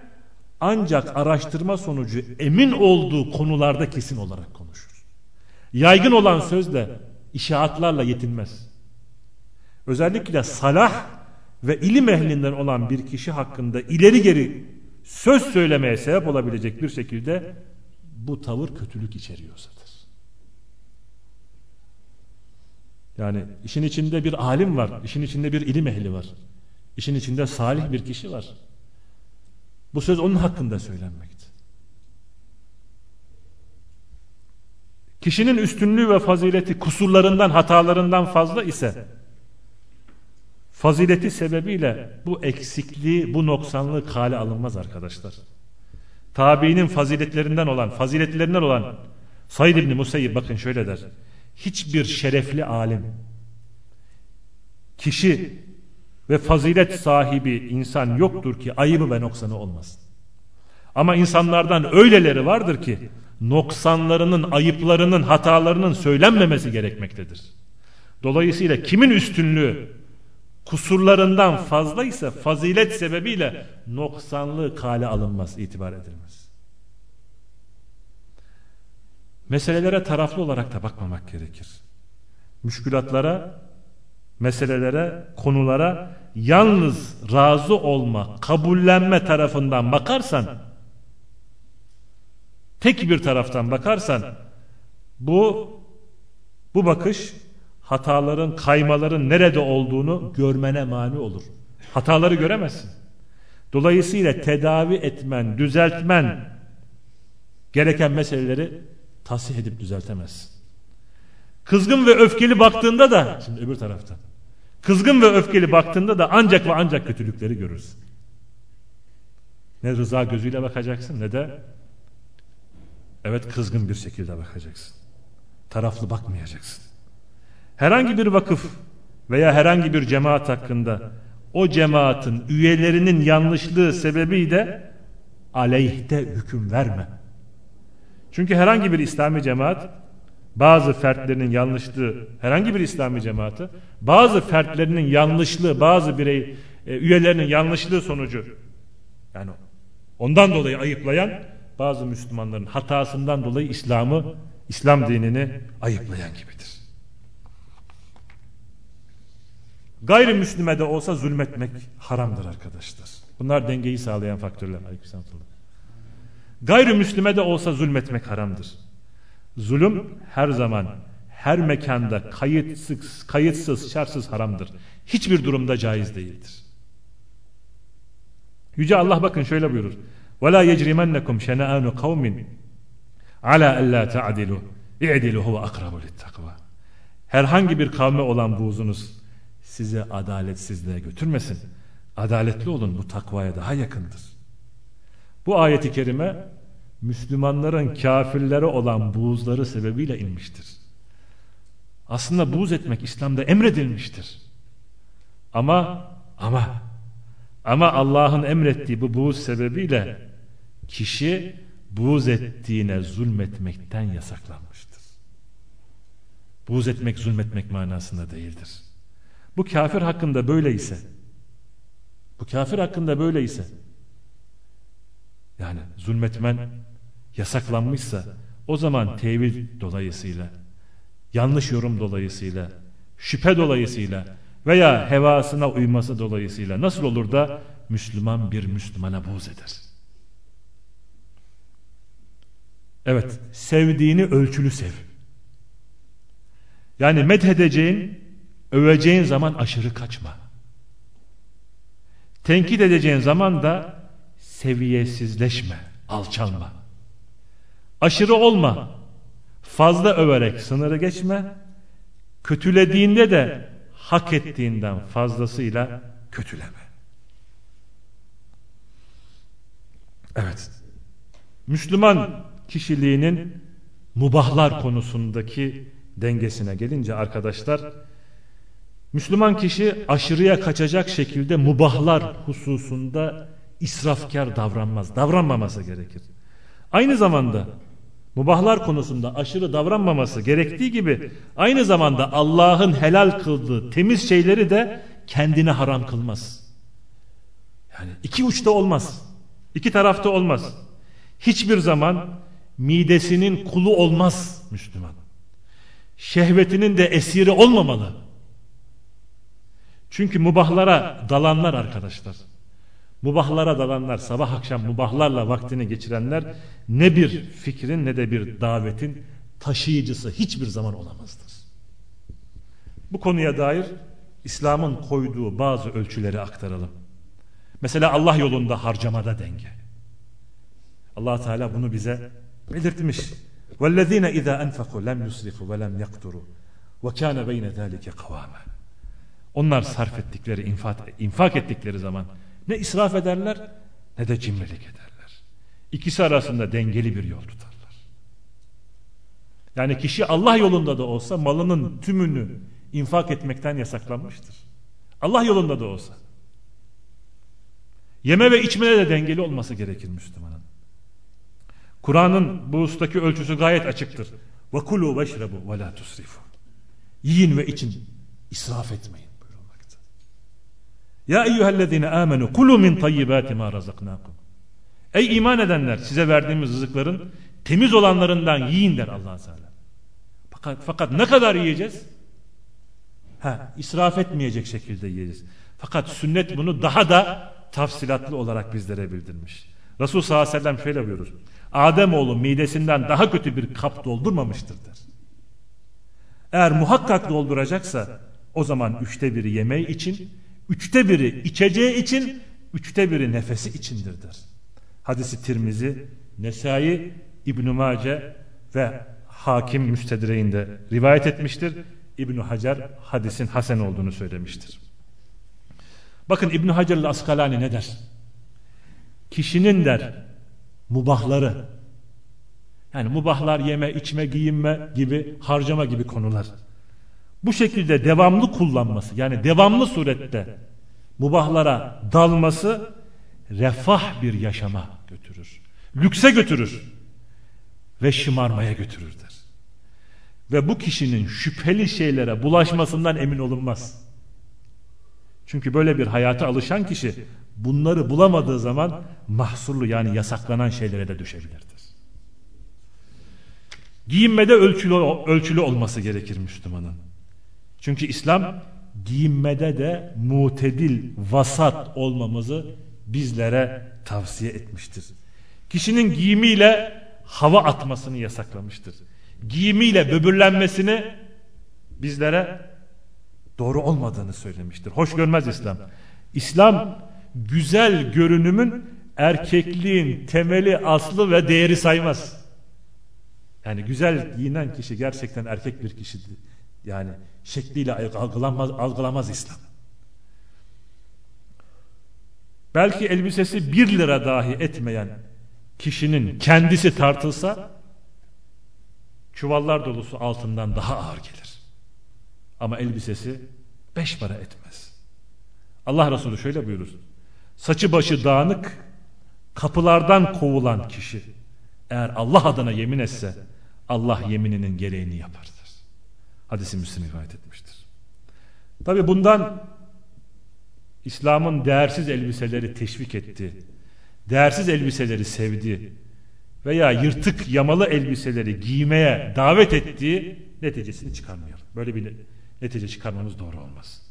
ancak araştırma sonucu emin olduğu konularda kesin olarak konuşur. Yaygın olan sözle, işaatlarla yetinmez. özellikle salah ve ilim ehlinden olan bir kişi hakkında ileri geri söz söylemeye sebep olabilecek bir şekilde bu tavır kötülük içeriyorsadır. Yani işin içinde bir alim var, işin içinde bir ilim ehli var. işin içinde salih bir kişi var. Bu söz onun hakkında söylenmekte. Kişinin üstünlüğü ve fazileti kusurlarından, hatalarından fazla ise fazileti sebebiyle bu eksikliği, bu noksanlığı kale alınmaz arkadaşlar. Tabiinin faziletlerinden olan, faziletlerinden olan Said İbni Musayyib bakın şöyle der. Hiçbir şerefli alim, kişi ve fazilet sahibi insan yoktur ki ayıbı ve noksanı olmasın. Ama insanlardan öyleleri vardır ki noksanlarının, ayıplarının, hatalarının söylenmemesi gerekmektedir. Dolayısıyla kimin üstünlüğü kusurlarından fazla ise fazilet sebebiyle noksanlığı kale alınmaz, itibar edilmez. Meselelere taraflı olarak da bakmamak gerekir. Müşkülatlara, meselelere, konulara yalnız razı olma, kabullenme tarafından bakarsan tek bir taraftan bakarsan bu bu bakış hataların, kaymaların nerede olduğunu görmene mani olur. Hataları göremezsin. Dolayısıyla tedavi etmen, düzeltmen gereken meseleleri tasih edip düzeltemezsin. Kızgın ve öfkeli baktığında da şimdi öbür tarafta. Kızgın ve öfkeli baktığında da ancak ve ancak kötülükleri görürsün. Ne rıza gözüyle bakacaksın ne de evet kızgın bir şekilde bakacaksın. Taraflı bakmayacaksın. Herhangi bir vakıf veya herhangi bir cemaat hakkında o cemaatin üyelerinin yanlışlığı sebebiyle aleyhte hüküm verme. Çünkü herhangi bir İslami cemaat bazı fertlerinin yanlışlığı herhangi bir İslami cemaati bazı fertlerinin yanlışlığı bazı birey e, üyelerinin yanlışlığı sonucu yani ondan dolayı ayıplayan bazı Müslümanların hatasından dolayı İslam'ı İslam dinini ayıplayan gibidir. Gayrimüslime de olsa zulmetmek haramdır arkadaşlar. Bunlar dengeyi sağlayan faktörler. Gayrimüslime de olsa zulmetmek haramdır. Zulüm her zaman, her mekanda kayıtsız, kayıtsız, şartsız haramdır. Hiçbir durumda caiz değildir. Yüce Allah bakın şöyle buyurur. وَلَا يَجْرِمَنَّكُمْ شَنَآنُ قَوْمٍ عَلَى أَلَّا تَعْدِلُوا اِعْدِلُوا هُوَ أَقْرَبُ لِلتَّقْوَى Herhangi bir kavme olan buğzunuz sizi adaletsizliğe götürmesin. Adaletli olun bu takvaya daha yakındır. Bu ayeti kerime Müslümanların kafirlere olan buğzları sebebiyle inmiştir. Aslında buğz etmek İslam'da emredilmiştir. Ama ama ama Allah'ın emrettiği bu buğz sebebiyle kişi buğz ettiğine zulmetmekten yasaklanmıştır. Buğz etmek zulmetmek manasında değildir. Bu kafir hakkında böyleyse bu kafir hakkında böyleyse yani zulmetmen yasaklanmışsa o zaman tevil dolayısıyla yanlış yorum dolayısıyla şüphe dolayısıyla veya hevasına uyması dolayısıyla nasıl olur da Müslüman bir Müslümana buğz eder. Evet, sevdiğini ölçülü sev. Yani medhedeceğin, öveceğin zaman aşırı kaçma. Tenkit edeceğin zaman da seviyesizleşme, alçalma. Aşırı olma, fazla överek sınırı geçme, kötülediğinde de hak ettiğinden fazlasıyla kötüleme. Evet. Müslüman kişiliğinin mubahlar konusundaki dengesine gelince arkadaşlar Müslüman kişi aşırıya kaçacak şekilde mubahlar hususunda israfkar davranmaz. Davranmaması gerekir. Aynı zamanda mubahlar konusunda aşırı davranmaması gerektiği gibi aynı zamanda Allah'ın helal kıldığı temiz şeyleri de kendine haram kılmaz. Yani iki uçta olmaz. İki tarafta olmaz. Hiçbir zaman midesinin kulu olmaz Müslüman. Şehvetinin de esiri olmamalı. Çünkü mubahlara dalanlar arkadaşlar. Mubahlara dalanlar, sabah akşam mubahlarla vaktini geçirenler ne bir fikrin ne de bir davetin taşıyıcısı hiçbir zaman olamazdır. Bu konuya dair İslam'ın koyduğu bazı ölçüleri aktaralım. Mesela Allah yolunda harcamada denge. allah Teala bunu bize belirtmiş. وَالَّذ۪ينَ اِذَا أَنْفَقُوا لَمْ يُسْرِفُوا وَلَمْ يَقْتُرُوا وَكَانَ بَيْنَ ذَٰلِكَ قَوَامًا onlar sarf ettikleri, infak, infak ettikleri zaman ne israf ederler ne de cimrilik ederler. İkisi arasında dengeli bir yol tutarlar. Yani kişi Allah yolunda da olsa malının tümünü infak etmekten yasaklanmıştır. Allah yolunda da olsa. Yeme ve içmede de dengeli olması gerekir Müslümanın. Kur'an'ın bu ustaki ölçüsü gayet açıktır. Ve kulu veşrebu ve la tusrifu. Yiyin ve için israf etmeyin. Ya eyyühellezine amenu kulu min tayyibati ma razaknakum. Ey iman edenler size verdiğimiz rızıkların temiz olanlarından yiyin der allah Teala. Fakat, fakat ne kadar yiyeceğiz? Ha, israf etmeyecek şekilde yiyeceğiz. Fakat sünnet bunu daha da tafsilatlı olarak bizlere bildirmiş. Resul sallallahu aleyhi ve sellem şöyle buyurur. Ademoğlu midesinden daha kötü bir kap doldurmamıştır der. Eğer muhakkak dolduracaksa o zaman üçte biri yemeği için, üçte biri içeceği için, üçte biri nefesi içindir der. Hadisi Tirmizi, Nesai, İbn-i Mace ve Hakim Müstedreğinde rivayet etmiştir. ibn Hacer hadisin hasen olduğunu söylemiştir. Bakın İbn Hacer Askalani ne der? Kişinin der mubahları yani mubahlar yeme, içme, giyinme gibi harcama gibi konular. Bu şekilde devamlı kullanması yani devamlı surette mubahlara dalması refah bir yaşama götürür. Lükse götürür ve şımarmaya götürür der. Ve bu kişinin şüpheli şeylere bulaşmasından emin olunmaz. Çünkü böyle bir hayata alışan kişi bunları bulamadığı zaman mahsurlu yani yasaklanan şeylere de düşebilirdir. Giyinmede ölçülü, ölçülü olması gerekir Müslümanın. Çünkü İslam giyinmede de mutedil, vasat olmamızı bizlere tavsiye etmiştir. Kişinin giyimiyle hava atmasını yasaklamıştır. Giyimiyle böbürlenmesini bizlere doğru olmadığını söylemiştir. Hoş görmez İslam. İslam güzel görünümün erkekliğin temeli, aslı ve değeri saymaz. Yani güzel giyinen kişi gerçekten erkek bir kişidir. Yani şekliyle algılamaz, algılamaz İslam. Belki elbisesi bir lira dahi etmeyen kişinin kendisi tartılsa çuvallar dolusu altından daha ağır gelir. Ama elbisesi beş para etmez. Allah Resulü şöyle buyurur. Saçı başı dağınık, kapılardan kovulan kişi eğer Allah adına yemin etse Allah yemininin gereğini yapardır. Hadisi Müslim rivayet etmiştir. Tabi bundan İslam'ın değersiz elbiseleri teşvik etti. Değersiz elbiseleri sevdi. Veya yırtık yamalı elbiseleri giymeye davet ettiği neticesini çıkarmıyor. Böyle bir netice çıkarmamız doğru olmaz.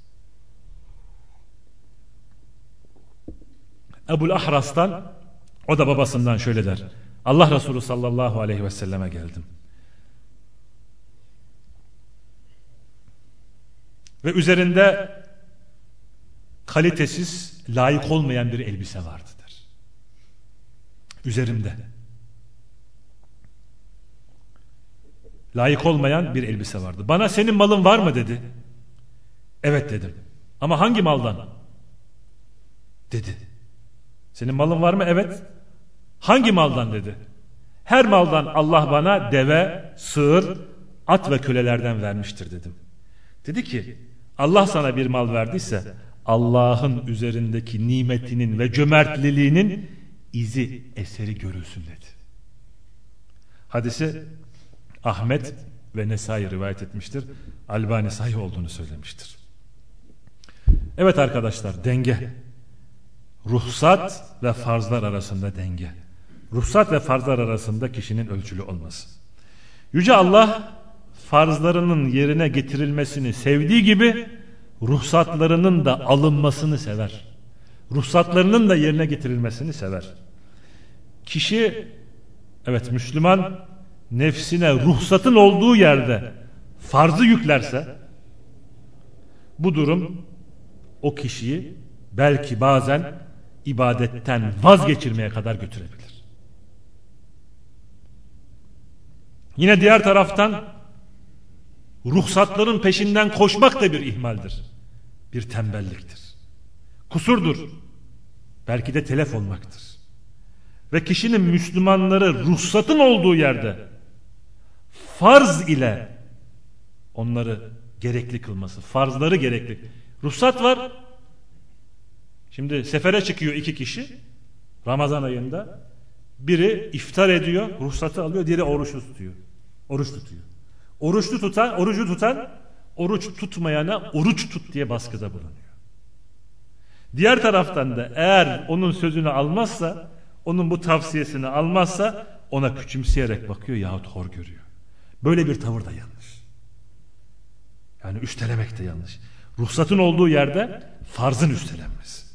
Ebul Ahras'tan o da babasından şöyle der. Allah Resulü sallallahu aleyhi ve selleme geldim. Ve üzerinde kalitesiz, layık olmayan bir elbise vardı der. Üzerimde. Layık olmayan bir elbise vardı. Bana senin malın var mı dedi. Evet dedim. Ama hangi maldan? Dedi. Senin malın var mı? Evet. Hangi maldan dedi. Her maldan Allah bana deve, sığır, at ve kölelerden vermiştir dedim. Dedi ki Allah sana bir mal verdiyse Allah'ın üzerindeki nimetinin ve cömertliliğinin izi eseri görülsün dedi. Hadisi Ahmet ve Nesai rivayet etmiştir. Albani sahih olduğunu söylemiştir. Evet arkadaşlar denge. Ruhsat ve farzlar arasında denge. Ruhsat ve farzlar arasında kişinin ölçülü olması. Yüce Allah farzlarının yerine getirilmesini sevdiği gibi ruhsatlarının da alınmasını sever. Ruhsatlarının da yerine getirilmesini sever. Kişi evet Müslüman nefsine ruhsatın olduğu yerde farzı yüklerse bu durum o kişiyi belki bazen ibadetten vazgeçirmeye kadar götürebilir. Yine diğer taraftan ruhsatların peşinden koşmak da bir ihmaldir. Bir tembelliktir. Kusurdur. Belki de telef olmaktır. Ve kişinin Müslümanları ruhsatın olduğu yerde farz ile onları gerekli kılması. Farzları gerekli. Ruhsat var. Şimdi sefere çıkıyor iki kişi. Ramazan ayında. Biri iftar ediyor. Ruhsatı alıyor. Diğeri oruç tutuyor. Oruç tutuyor. Oruçlu tutan, orucu tutan oruç tutmayana oruç tut diye baskıda bulunuyor. Diğer taraftan da eğer onun sözünü almazsa, onun bu tavsiyesini almazsa ona küçümseyerek bakıyor yahut hor görüyor. Böyle bir tavır da yanlış. Yani üstelemek de yanlış. Ruhsatın olduğu yerde farzın üstelenmesi.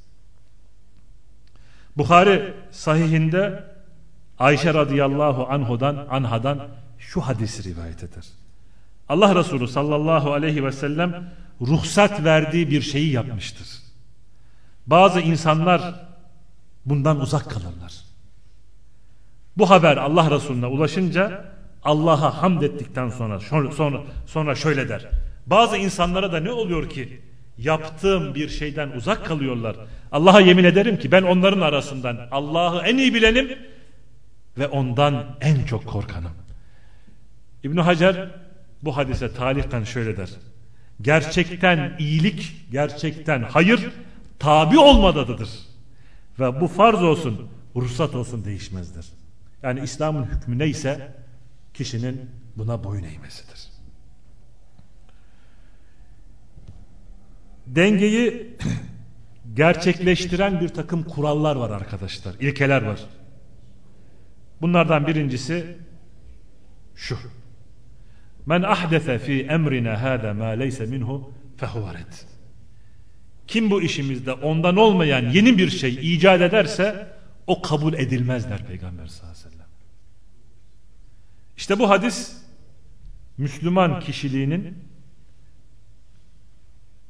Bukhari sahihinde Ayşe radıyallahu anhudan anhadan şu hadisi rivayet eder. Allah Resulü sallallahu aleyhi ve sellem ruhsat verdiği bir şeyi yapmıştır. Bazı insanlar bundan uzak kalırlar. Bu haber Allah Resulüne ulaşınca Allah'a hamd ettikten sonra sonra sonra şöyle der. Bazı insanlara da ne oluyor ki yaptığım bir şeyden uzak kalıyorlar. Allah'a yemin ederim ki ben onların arasından Allah'ı en iyi bilenim ve ondan en çok korkanım. İbn Hacer bu hadise talikan şöyle der. Gerçekten iyilik, gerçekten hayır tabi olmadadır. Ve bu farz olsun, ruhsat olsun değişmezdir. Yani İslam'ın hükmü neyse kişinin buna boyun eğmesidir. Dengeyi gerçekleştiren bir takım kurallar var arkadaşlar, ilkeler var. Bunlardan birincisi şu. Men ahdese fi emrina hâdâ mâ leyse minhu fehuvaret. Kim bu işimizde ondan olmayan yeni bir şey icat ederse o kabul edilmez der Peygamber sallallahu aleyhi ve sellem. İşte bu hadis Müslüman kişiliğinin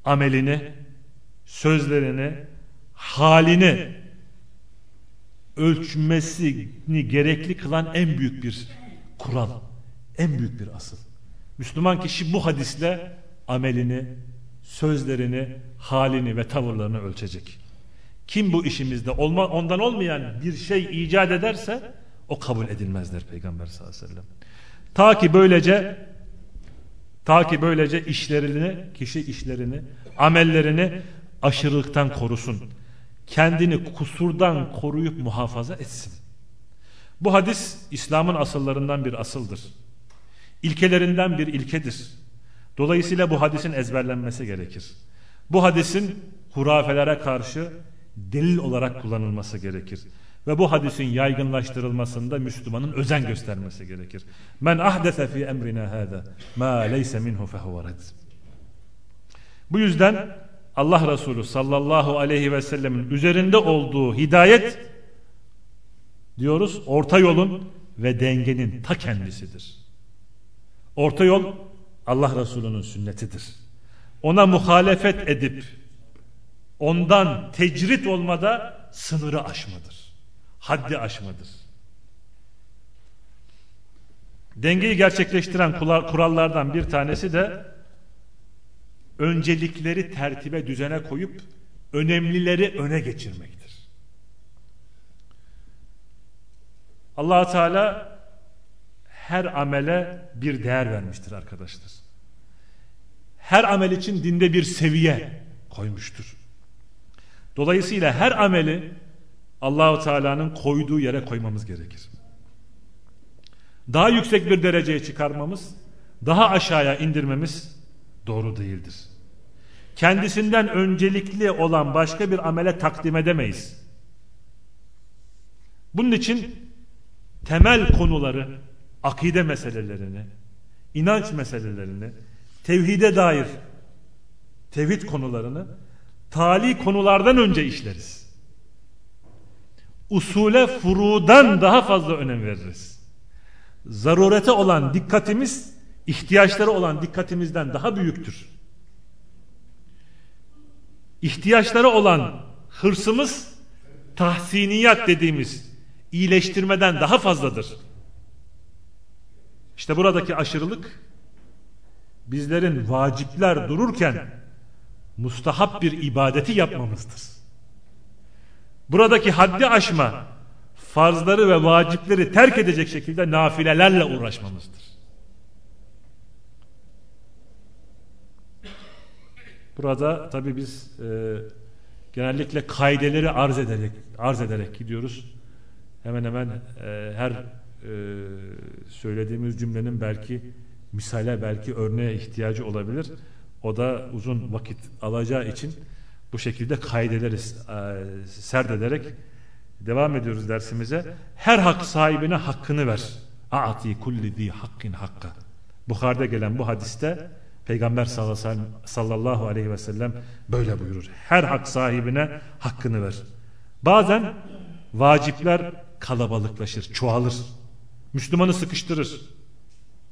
amelini, sözlerini, halini ölçmesini gerekli kılan en büyük bir kural, en büyük bir asıl. Müslüman kişi bu hadisle amelini, sözlerini, halini ve tavırlarını ölçecek. Kim bu işimizde olma, ondan olmayan bir şey icat ederse o kabul edilmezler Peygamber sallallahu aleyhi ve sellem. Ta ki böylece ta ki böylece işlerini, kişi işlerini, amellerini aşırılıktan korusun. Kendini kusurdan koruyup muhafaza etsin. Bu hadis İslam'ın asıllarından bir asıldır ilkelerinden bir ilkedir. Dolayısıyla bu hadisin ezberlenmesi gerekir. Bu hadisin hurafelere karşı delil olarak kullanılması gerekir. Ve bu hadisin yaygınlaştırılmasında Müslümanın özen göstermesi gerekir. Men ahdese fi emrina hâzâ mâ leyse minhu fehuvared. Bu yüzden Allah Resulü sallallahu aleyhi ve sellemin üzerinde olduğu hidayet diyoruz orta yolun ve dengenin ta kendisidir. Orta yol Allah Resulü'nün sünnetidir. Ona muhalefet edip ondan tecrit olmada sınırı aşmadır. Haddi aşmadır. Dengeyi gerçekleştiren kurallardan bir tanesi de öncelikleri tertibe düzene koyup önemlileri öne geçirmektir. allah Teala her amele bir değer vermiştir arkadaşlar. Her amel için dinde bir seviye koymuştur. Dolayısıyla her ameli Allahu Teala'nın koyduğu yere koymamız gerekir. Daha yüksek bir dereceye çıkarmamız, daha aşağıya indirmemiz doğru değildir. Kendisinden öncelikli olan başka bir amele takdim edemeyiz. Bunun için temel konuları akide meselelerini, inanç meselelerini, tevhide dair tevhid konularını tali konulardan önce işleriz. Usule furudan daha fazla önem veririz. Zarurete olan dikkatimiz ihtiyaçları olan dikkatimizden daha büyüktür. İhtiyaçları olan hırsımız tahsiniyat dediğimiz iyileştirmeden daha fazladır. İşte buradaki aşırılık bizlerin vacipler dururken mustahap bir ibadeti yapmamızdır. Buradaki haddi aşma farzları ve vacipleri terk edecek şekilde nafilelerle uğraşmamızdır. Burada tabi biz e, genellikle kaideleri arz ederek arz ederek gidiyoruz. Hemen hemen e, her e, söylediğimiz cümlenin belki misale belki örneğe ihtiyacı olabilir. O da uzun vakit alacağı için bu şekilde kaideleri e, serdederek devam ediyoruz dersimize. Her hak sahibine hakkını ver. A'ti kulli zi hakkin hakka. Bukhari'de gelen bu hadiste Peygamber sallallahu aleyhi ve sellem böyle buyurur. Her hak sahibine hakkını ver. Bazen vacipler kalabalıklaşır, çoğalır. Müslümanı sıkıştırır.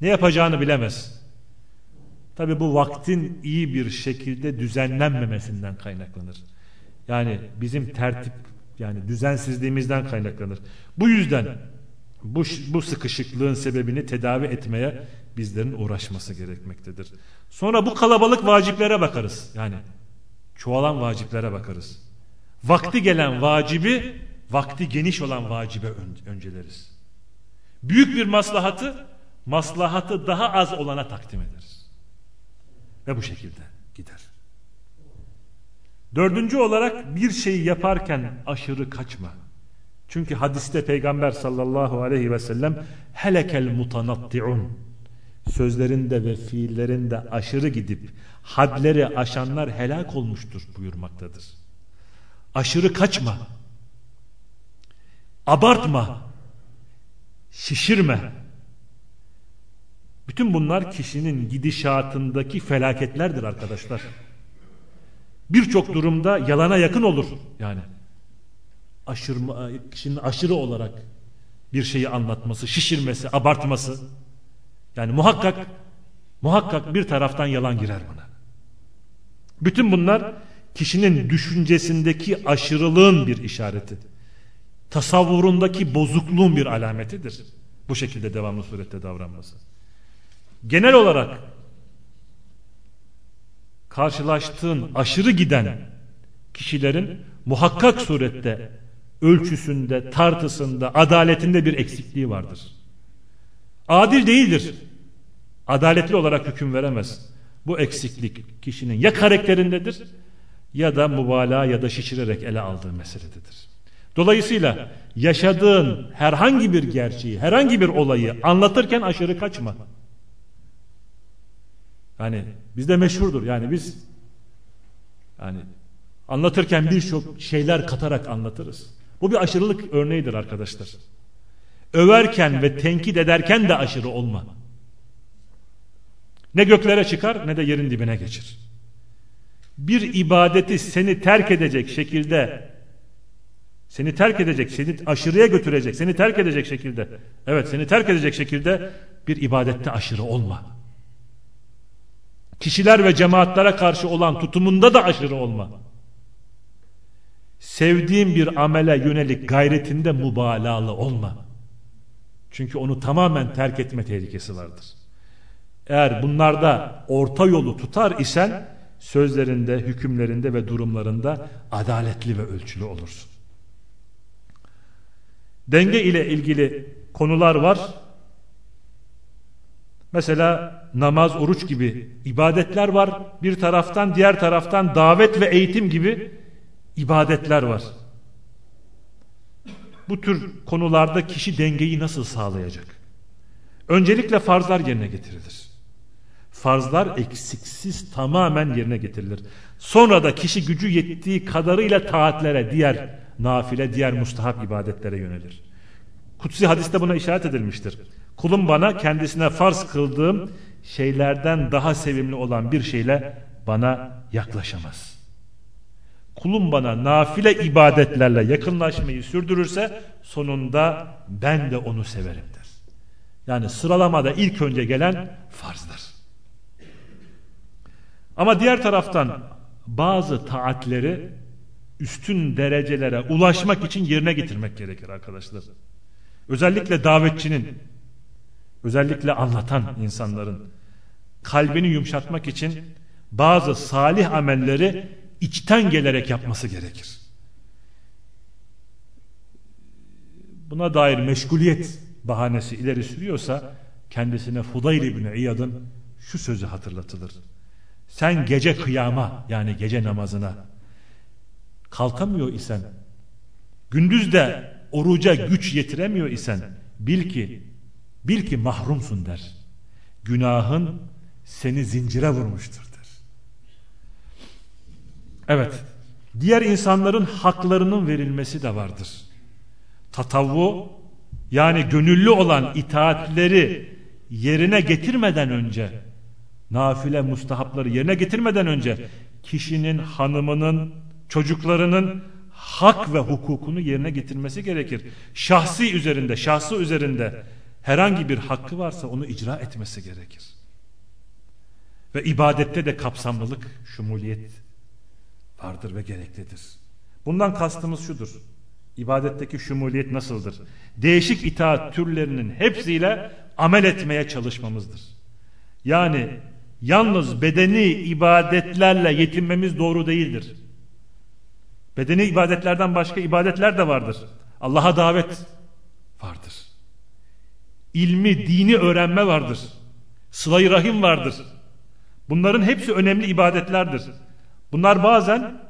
Ne yapacağını bilemez. Tabi bu vaktin iyi bir şekilde düzenlenmemesinden kaynaklanır. Yani bizim tertip yani düzensizliğimizden kaynaklanır. Bu yüzden bu, bu sıkışıklığın sebebini tedavi etmeye bizlerin uğraşması gerekmektedir. Sonra bu kalabalık vaciplere bakarız. Yani çoğalan vaciplere bakarız. Vakti gelen vacibi, vakti geniş olan vacibe önceleriz. Büyük bir maslahatı, maslahatı daha az olana takdim ederiz. Ve bu şekilde gider. Dördüncü olarak bir şeyi yaparken aşırı kaçma. Çünkü hadiste Peygamber sallallahu aleyhi ve sellem helekel mutanatti'un sözlerinde ve fiillerinde aşırı gidip hadleri aşanlar helak olmuştur buyurmaktadır. Aşırı kaçma. Abartma. Şişirme. Bütün bunlar kişinin gidişatındaki felaketlerdir arkadaşlar. Birçok durumda yalana yakın olur yani. Aşırma, kişinin aşırı olarak bir şeyi anlatması, şişirmesi, abartması yani muhakkak muhakkak bir taraftan yalan girer buna. Bütün bunlar kişinin düşüncesindeki aşırılığın bir işareti. Tasavvurundaki bozukluğun bir alametidir. Bu şekilde devamlı surette davranması. Genel olarak karşılaştığın aşırı giden kişilerin muhakkak surette ölçüsünde, tartısında, adaletinde bir eksikliği vardır. Adil değildir. Adaletli olarak hüküm veremez. Bu eksiklik kişinin ya karakterindedir ya da mübalağa ya da şişirerek ele aldığı meselededir. Dolayısıyla yaşadığın herhangi bir gerçeği, herhangi bir olayı anlatırken aşırı kaçma. Yani bizde meşhurdur. Yani biz yani anlatırken birçok şeyler katarak anlatırız. Bu bir aşırılık örneğidir arkadaşlar. Överken ve tenkit ederken de aşırı olma. Ne göklere çıkar ne de yerin dibine geçir. Bir ibadeti seni terk edecek şekilde seni terk edecek, seni aşırıya götürecek, seni terk edecek şekilde evet seni terk edecek şekilde bir ibadette aşırı olma. Kişiler ve cemaatlere karşı olan tutumunda da aşırı olma. Sevdiğin bir amele yönelik gayretinde mübalağalı olma. Çünkü onu tamamen terk etme tehlikesi vardır. Eğer bunlarda orta yolu tutar isen sözlerinde, hükümlerinde ve durumlarında adaletli ve ölçülü olursun. Denge ile ilgili konular var. Mesela namaz, oruç gibi ibadetler var. Bir taraftan diğer taraftan davet ve eğitim gibi ibadetler var. Bu tür konularda kişi dengeyi nasıl sağlayacak? Öncelikle farzlar yerine getirilir. Farzlar eksiksiz tamamen yerine getirilir. Sonra da kişi gücü yettiği kadarıyla taatlere, diğer nafile, diğer mustahap ibadetlere yönelir. Kutsi hadiste buna işaret edilmiştir. Kulum bana kendisine farz kıldığım şeylerden daha sevimli olan bir şeyle bana yaklaşamaz. Kulum bana nafile ibadetlerle yakınlaşmayı sürdürürse sonunda ben de onu severim der. Yani sıralamada ilk önce gelen farzdır. Ama diğer taraftan bazı taatleri üstün derecelere ulaşmak için yerine getirmek gerekir arkadaşlar. Özellikle davetçinin, özellikle anlatan insanların kalbini yumuşatmak için bazı salih amelleri içten gelerek yapması gerekir. Buna dair meşguliyet bahanesi ileri sürüyorsa kendisine Fudayl İbni İyad'ın şu sözü hatırlatılır. Sen gece kıyama yani gece namazına kalkamıyor isen gündüz de oruca güç yetiremiyor isen bil ki bil ki mahrumsun der. Günahın seni zincire vurmuştur der. Evet. Diğer insanların haklarının verilmesi de vardır. Tatavvu yani gönüllü olan itaatleri yerine getirmeden önce nafile mustahapları yerine getirmeden önce kişinin hanımının çocuklarının hak ve hukukunu yerine getirmesi gerekir. Şahsi üzerinde, şahsı üzerinde herhangi bir hakkı varsa onu icra etmesi gerekir. Ve ibadette de kapsamlılık, şumuliyet vardır ve gereklidir. Bundan kastımız şudur. İbadetteki şumuliyet nasıldır? Değişik itaat türlerinin hepsiyle amel etmeye çalışmamızdır. Yani yalnız bedeni ibadetlerle yetinmemiz doğru değildir. Bedeni ibadetlerden başka ibadetler de vardır. Allah'a davet vardır. İlmi, dini öğrenme vardır. Sıla-i rahim vardır. Bunların hepsi önemli ibadetlerdir. Bunlar bazen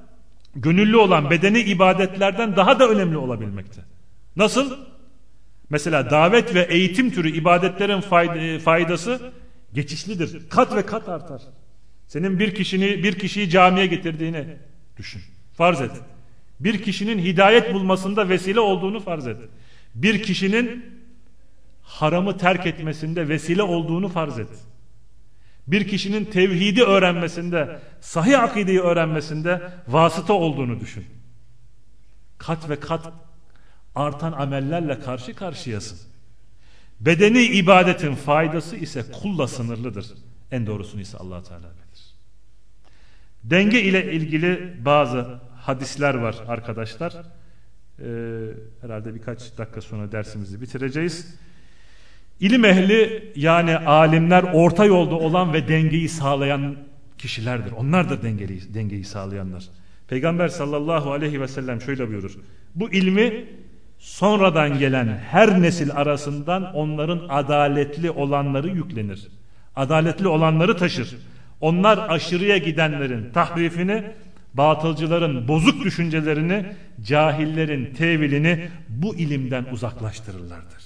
gönüllü olan bedeni ibadetlerden daha da önemli olabilmekte. Nasıl? Mesela davet ve eğitim türü ibadetlerin faydası geçişlidir. Kat ve kat artar. Senin bir kişini bir kişiyi camiye getirdiğini düşün. Farz et. Bir kişinin hidayet bulmasında vesile olduğunu farz et. Bir kişinin haramı terk etmesinde vesile olduğunu farz et. Bir kişinin tevhidi öğrenmesinde, sahih akideyi öğrenmesinde vasıta olduğunu düşün. Kat ve kat artan amellerle karşı karşıyasın. Bedeni ibadetin faydası ise kulla sınırlıdır. En doğrusunu ise allah Teala bilir. Denge ile ilgili bazı hadisler var arkadaşlar. Ee, herhalde birkaç dakika sonra dersimizi bitireceğiz. İlim ehli yani alimler orta yolda olan ve dengeyi sağlayan kişilerdir. Onlardır dengeli, dengeyi sağlayanlar. Peygamber sallallahu aleyhi ve sellem şöyle buyurur. Bu ilmi sonradan gelen her nesil arasından onların adaletli olanları yüklenir. Adaletli olanları taşır. Onlar aşırıya gidenlerin tahrifini, batılcıların bozuk düşüncelerini, cahillerin tevilini bu ilimden uzaklaştırırlardır.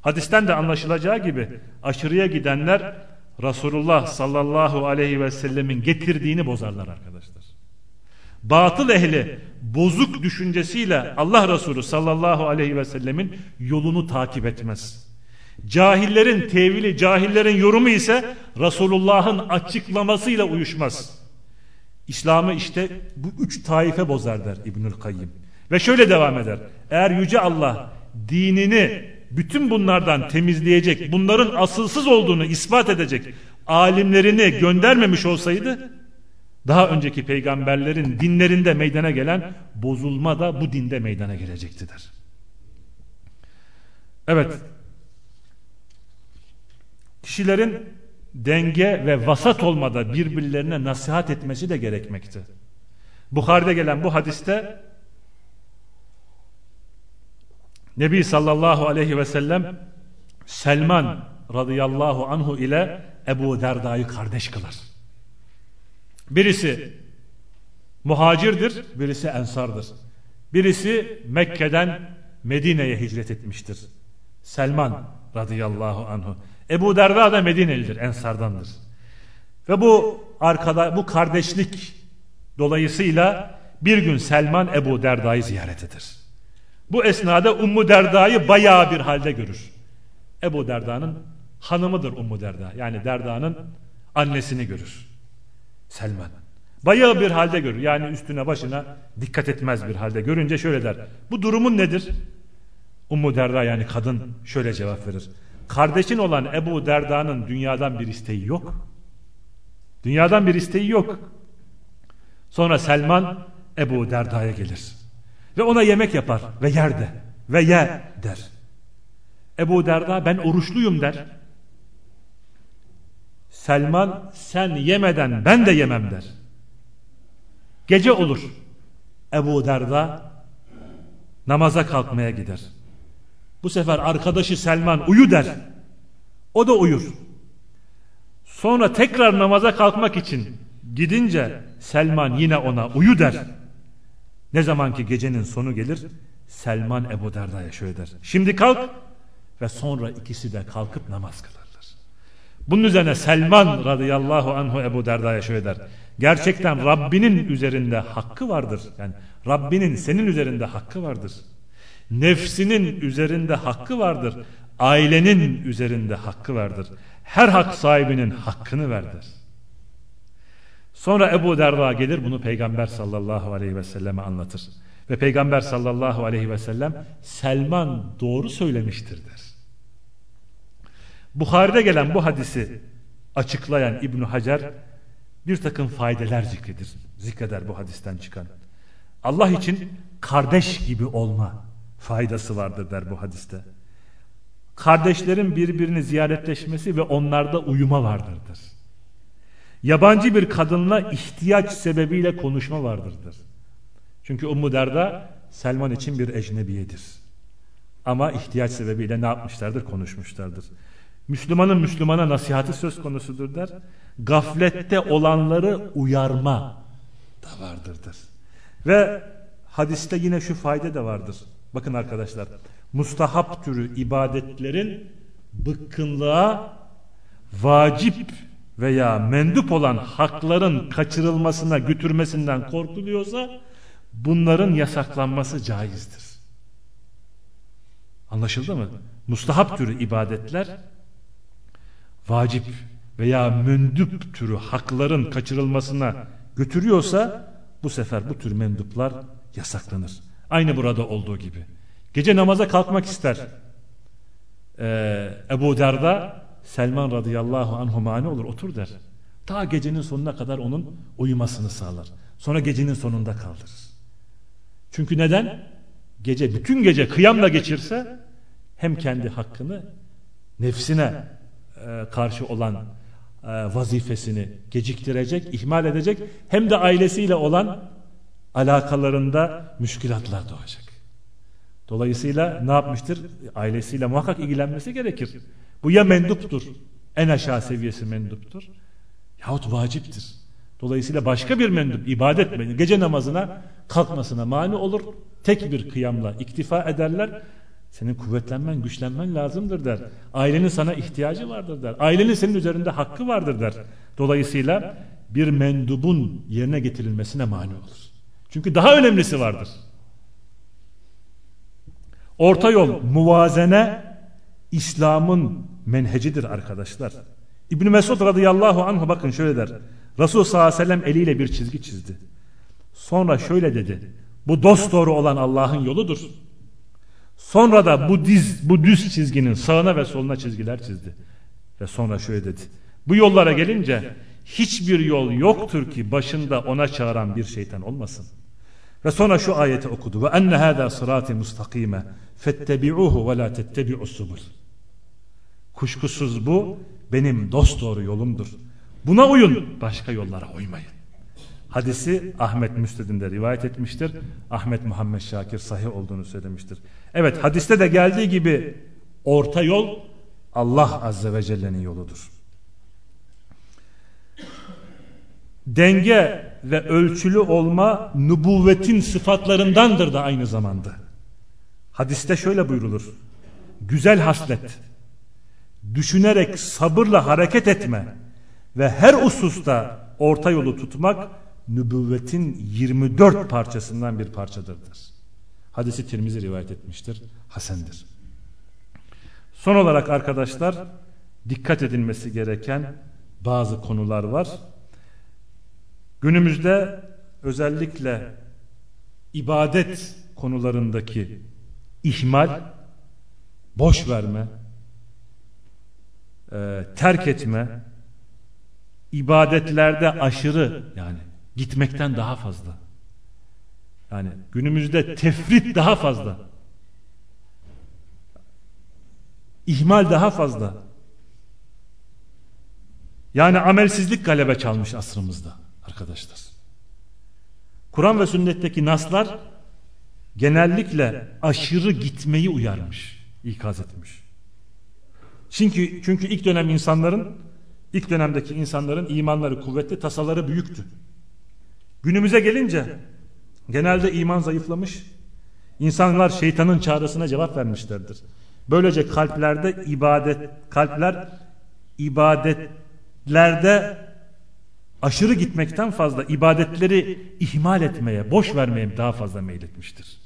Hadisten de anlaşılacağı gibi aşırıya gidenler Resulullah sallallahu aleyhi ve sellemin getirdiğini bozarlar arkadaşlar. Batıl ehli bozuk düşüncesiyle Allah Resulü sallallahu aleyhi ve sellemin yolunu takip etmez. Cahillerin tevili, cahillerin yorumu ise Resulullah'ın açıklamasıyla uyuşmaz. İslam'ı işte bu üç taife bozar der İbnül Kayyim. Ve şöyle devam eder. Eğer Yüce Allah dinini bütün bunlardan temizleyecek, bunların asılsız olduğunu ispat edecek alimlerini göndermemiş olsaydı daha önceki peygamberlerin dinlerinde meydana gelen bozulma da bu dinde meydana gelecekti der. Evet. Kişilerin denge ve vasat olmada birbirlerine nasihat etmesi de gerekmekte. Bukhari'de gelen bu hadiste Nebi sallallahu aleyhi ve sellem Selman radıyallahu anhu ile Ebu Derda'yı kardeş kılar. Birisi muhacirdir, birisi ensardır. Birisi Mekke'den Medine'ye hicret etmiştir. Selman radıyallahu anhu. Ebu Derda da Medinelidir, ensardandır. Ve bu arkada bu kardeşlik dolayısıyla bir gün Selman Ebu Derda'yı ziyaret eder. Bu esnada Ummu Derda'yı bayağı bir halde görür. Ebu Derda'nın hanımıdır Ummu Derda. Yani Derda'nın annesini görür. Selman. Bayağı bir halde görür. Yani üstüne başına dikkat etmez bir halde. Görünce şöyle der. Bu durumun nedir? Ummu Derda yani kadın şöyle cevap verir. Kardeşin olan Ebu Derda'nın dünyadan bir isteği yok. Dünyadan bir isteği yok. Sonra Selman Ebu Derda'ya gelir. Ve ona yemek yapar ve yer de ve ye der. Ebu Derda ben oruçluyum der. Selman sen yemeden ben de yemem der. Gece olur. Ebu Derda namaza kalkmaya gider. Bu sefer arkadaşı Selman uyu der. O da uyur. Sonra tekrar namaza kalkmak için gidince Selman yine ona uyu der. Ne zaman ki gecenin sonu gelir Selman Ebu Derda'ya şöyle der. Şimdi kalk ve sonra ikisi de kalkıp namaz kılarlar. Bunun üzerine Selman radıyallahu anhu Ebu Derda'ya şöyle der. Gerçekten Rabbinin üzerinde hakkı vardır. Yani Rabbinin senin üzerinde hakkı vardır. Nefsinin üzerinde hakkı vardır. Ailenin üzerinde hakkı vardır. Her hak sahibinin hakkını verdir. Sonra Ebu Derda gelir bunu Peygamber sallallahu aleyhi ve selleme anlatır. Ve Peygamber sallallahu aleyhi ve sellem Selman doğru söylemiştir der. Bukhari'de gelen bu hadisi açıklayan İbn Hacer bir takım faydeler zikredir. Zikreder bu hadisten çıkan. Allah için kardeş gibi olma faydası vardır der bu hadiste. Kardeşlerin birbirini ziyaretleşmesi ve onlarda uyuma vardırdır. Yabancı bir kadınla ihtiyaç sebebiyle konuşma vardırdır. Çünkü Ummu Derda Selman için bir ecnebiyedir. Ama ihtiyaç sebebiyle ne yapmışlardır? Konuşmuşlardır. Müslümanın Müslümana nasihati söz konusudur der. Gaflette olanları uyarma da vardırdır. Ve hadiste yine şu fayda da vardır. Bakın arkadaşlar. Mustahap türü ibadetlerin bıkkınlığa vacip veya mendup olan hakların kaçırılmasına götürmesinden korkuluyorsa bunların yasaklanması caizdir. Anlaşıldı mı? Mustahap türü ibadetler vacip veya mendup türü hakların kaçırılmasına götürüyorsa bu sefer bu tür menduplar yasaklanır. Aynı burada olduğu gibi. Gece namaza kalkmak ister. Ee, Ebu Derda Selman radıyallahu anhu mani olur otur der. Ta gecenin sonuna kadar onun uyumasını sağlar. Sonra gecenin sonunda kaldırır. Çünkü neden? Gece bütün gece kıyamla geçirse hem kendi hakkını nefsine e, karşı olan e, vazifesini geciktirecek, ihmal edecek hem de ailesiyle olan alakalarında müşkilatlar doğacak. Dolayısıyla ne yapmıştır? Ailesiyle muhakkak ilgilenmesi gerekir. Bu ya menduptur, en aşağı seviyesi menduptur yahut vaciptir. Dolayısıyla başka bir mendup ibadet gece namazına kalkmasına mani olur. Tek bir kıyamla iktifa ederler. Senin kuvvetlenmen, güçlenmen lazımdır der. Ailenin sana ihtiyacı vardır der. Ailenin senin üzerinde hakkı vardır der. Dolayısıyla bir mendubun yerine getirilmesine mani olur. Çünkü daha önemlisi vardır. Orta yol, muvazene İslam'ın menhecidir arkadaşlar. İbn Mesud radıyallahu anh bakın şöyle der. Resul sallallahu aleyhi ve sellem eliyle bir çizgi çizdi. Sonra şöyle dedi. Bu dost doğru olan Allah'ın yoludur. Sonra da bu diz bu düz çizginin sağına ve soluna çizgiler çizdi. Ve sonra şöyle dedi. Bu yollara gelince hiçbir yol yoktur ki başında ona çağıran bir şeytan olmasın. Ve sonra şu ayeti okudu. Ve enne hâdâ sırâti mustakîme fettebi'uhu ve lâ tettebi'us. Kuşkusuz bu benim dost doğru yolumdur. Buna uyun, başka yollara uymayın. Hadisi Ahmet Müsned'inde rivayet etmiştir. Ahmet Muhammed Şakir sahih olduğunu söylemiştir. Evet hadiste de geldiği gibi orta yol Allah Azze ve Celle'nin yoludur. Denge ve ölçülü olma nübüvvetin sıfatlarındandır da aynı zamanda. Hadiste şöyle buyrulur. Güzel haslet, düşünerek sabırla hareket etme ve her hususta orta yolu tutmak nübüvvetin 24 parçasından bir parçadır. Hadisi Tirmizi rivayet etmiştir. Hasendir. Son olarak arkadaşlar dikkat edilmesi gereken bazı konular var. Günümüzde özellikle ibadet konularındaki ihmal, boş verme, e, terk etme, ibadetlerde aşırı yani gitmekten daha fazla. Yani günümüzde tefrit daha fazla. İhmal daha fazla. Yani amelsizlik galebe çalmış asrımızda arkadaşlar. Kur'an ve sünnetteki naslar genellikle aşırı gitmeyi uyarmış, ikaz etmiş. Çünkü çünkü ilk dönem insanların ilk dönemdeki insanların imanları kuvvetli, tasaları büyüktü. Günümüze gelince genelde iman zayıflamış. İnsanlar şeytanın çağrısına cevap vermişlerdir. Böylece kalplerde ibadet kalpler ibadetlerde aşırı gitmekten fazla ibadetleri ihmal etmeye, boş vermeye daha fazla meyletmiştir.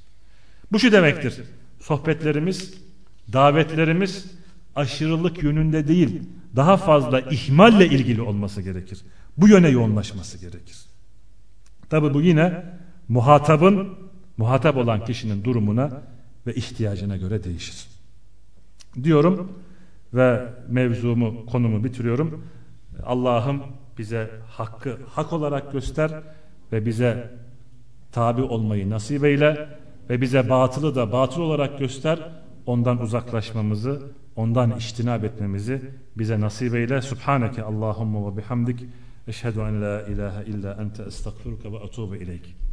Bu şu demektir. Sohbetlerimiz, davetlerimiz aşırılık yönünde değil, daha fazla ihmalle ilgili olması gerekir. Bu yöne yoğunlaşması gerekir. Tabi bu yine muhatabın, muhatap olan kişinin durumuna ve ihtiyacına göre değişir. Diyorum ve mevzumu, konumu bitiriyorum. Allah'ım bize hakkı hak olarak göster ve bize tabi olmayı nasip eyle ve bize batılı da batıl olarak göster. Ondan uzaklaşmamızı ondan iştinab etmemizi bize nasip eyle. Subhaneke Allahumma ve bihamdik. Eşhedü en la ilahe illa ente estağfiruka ve etubu ileyk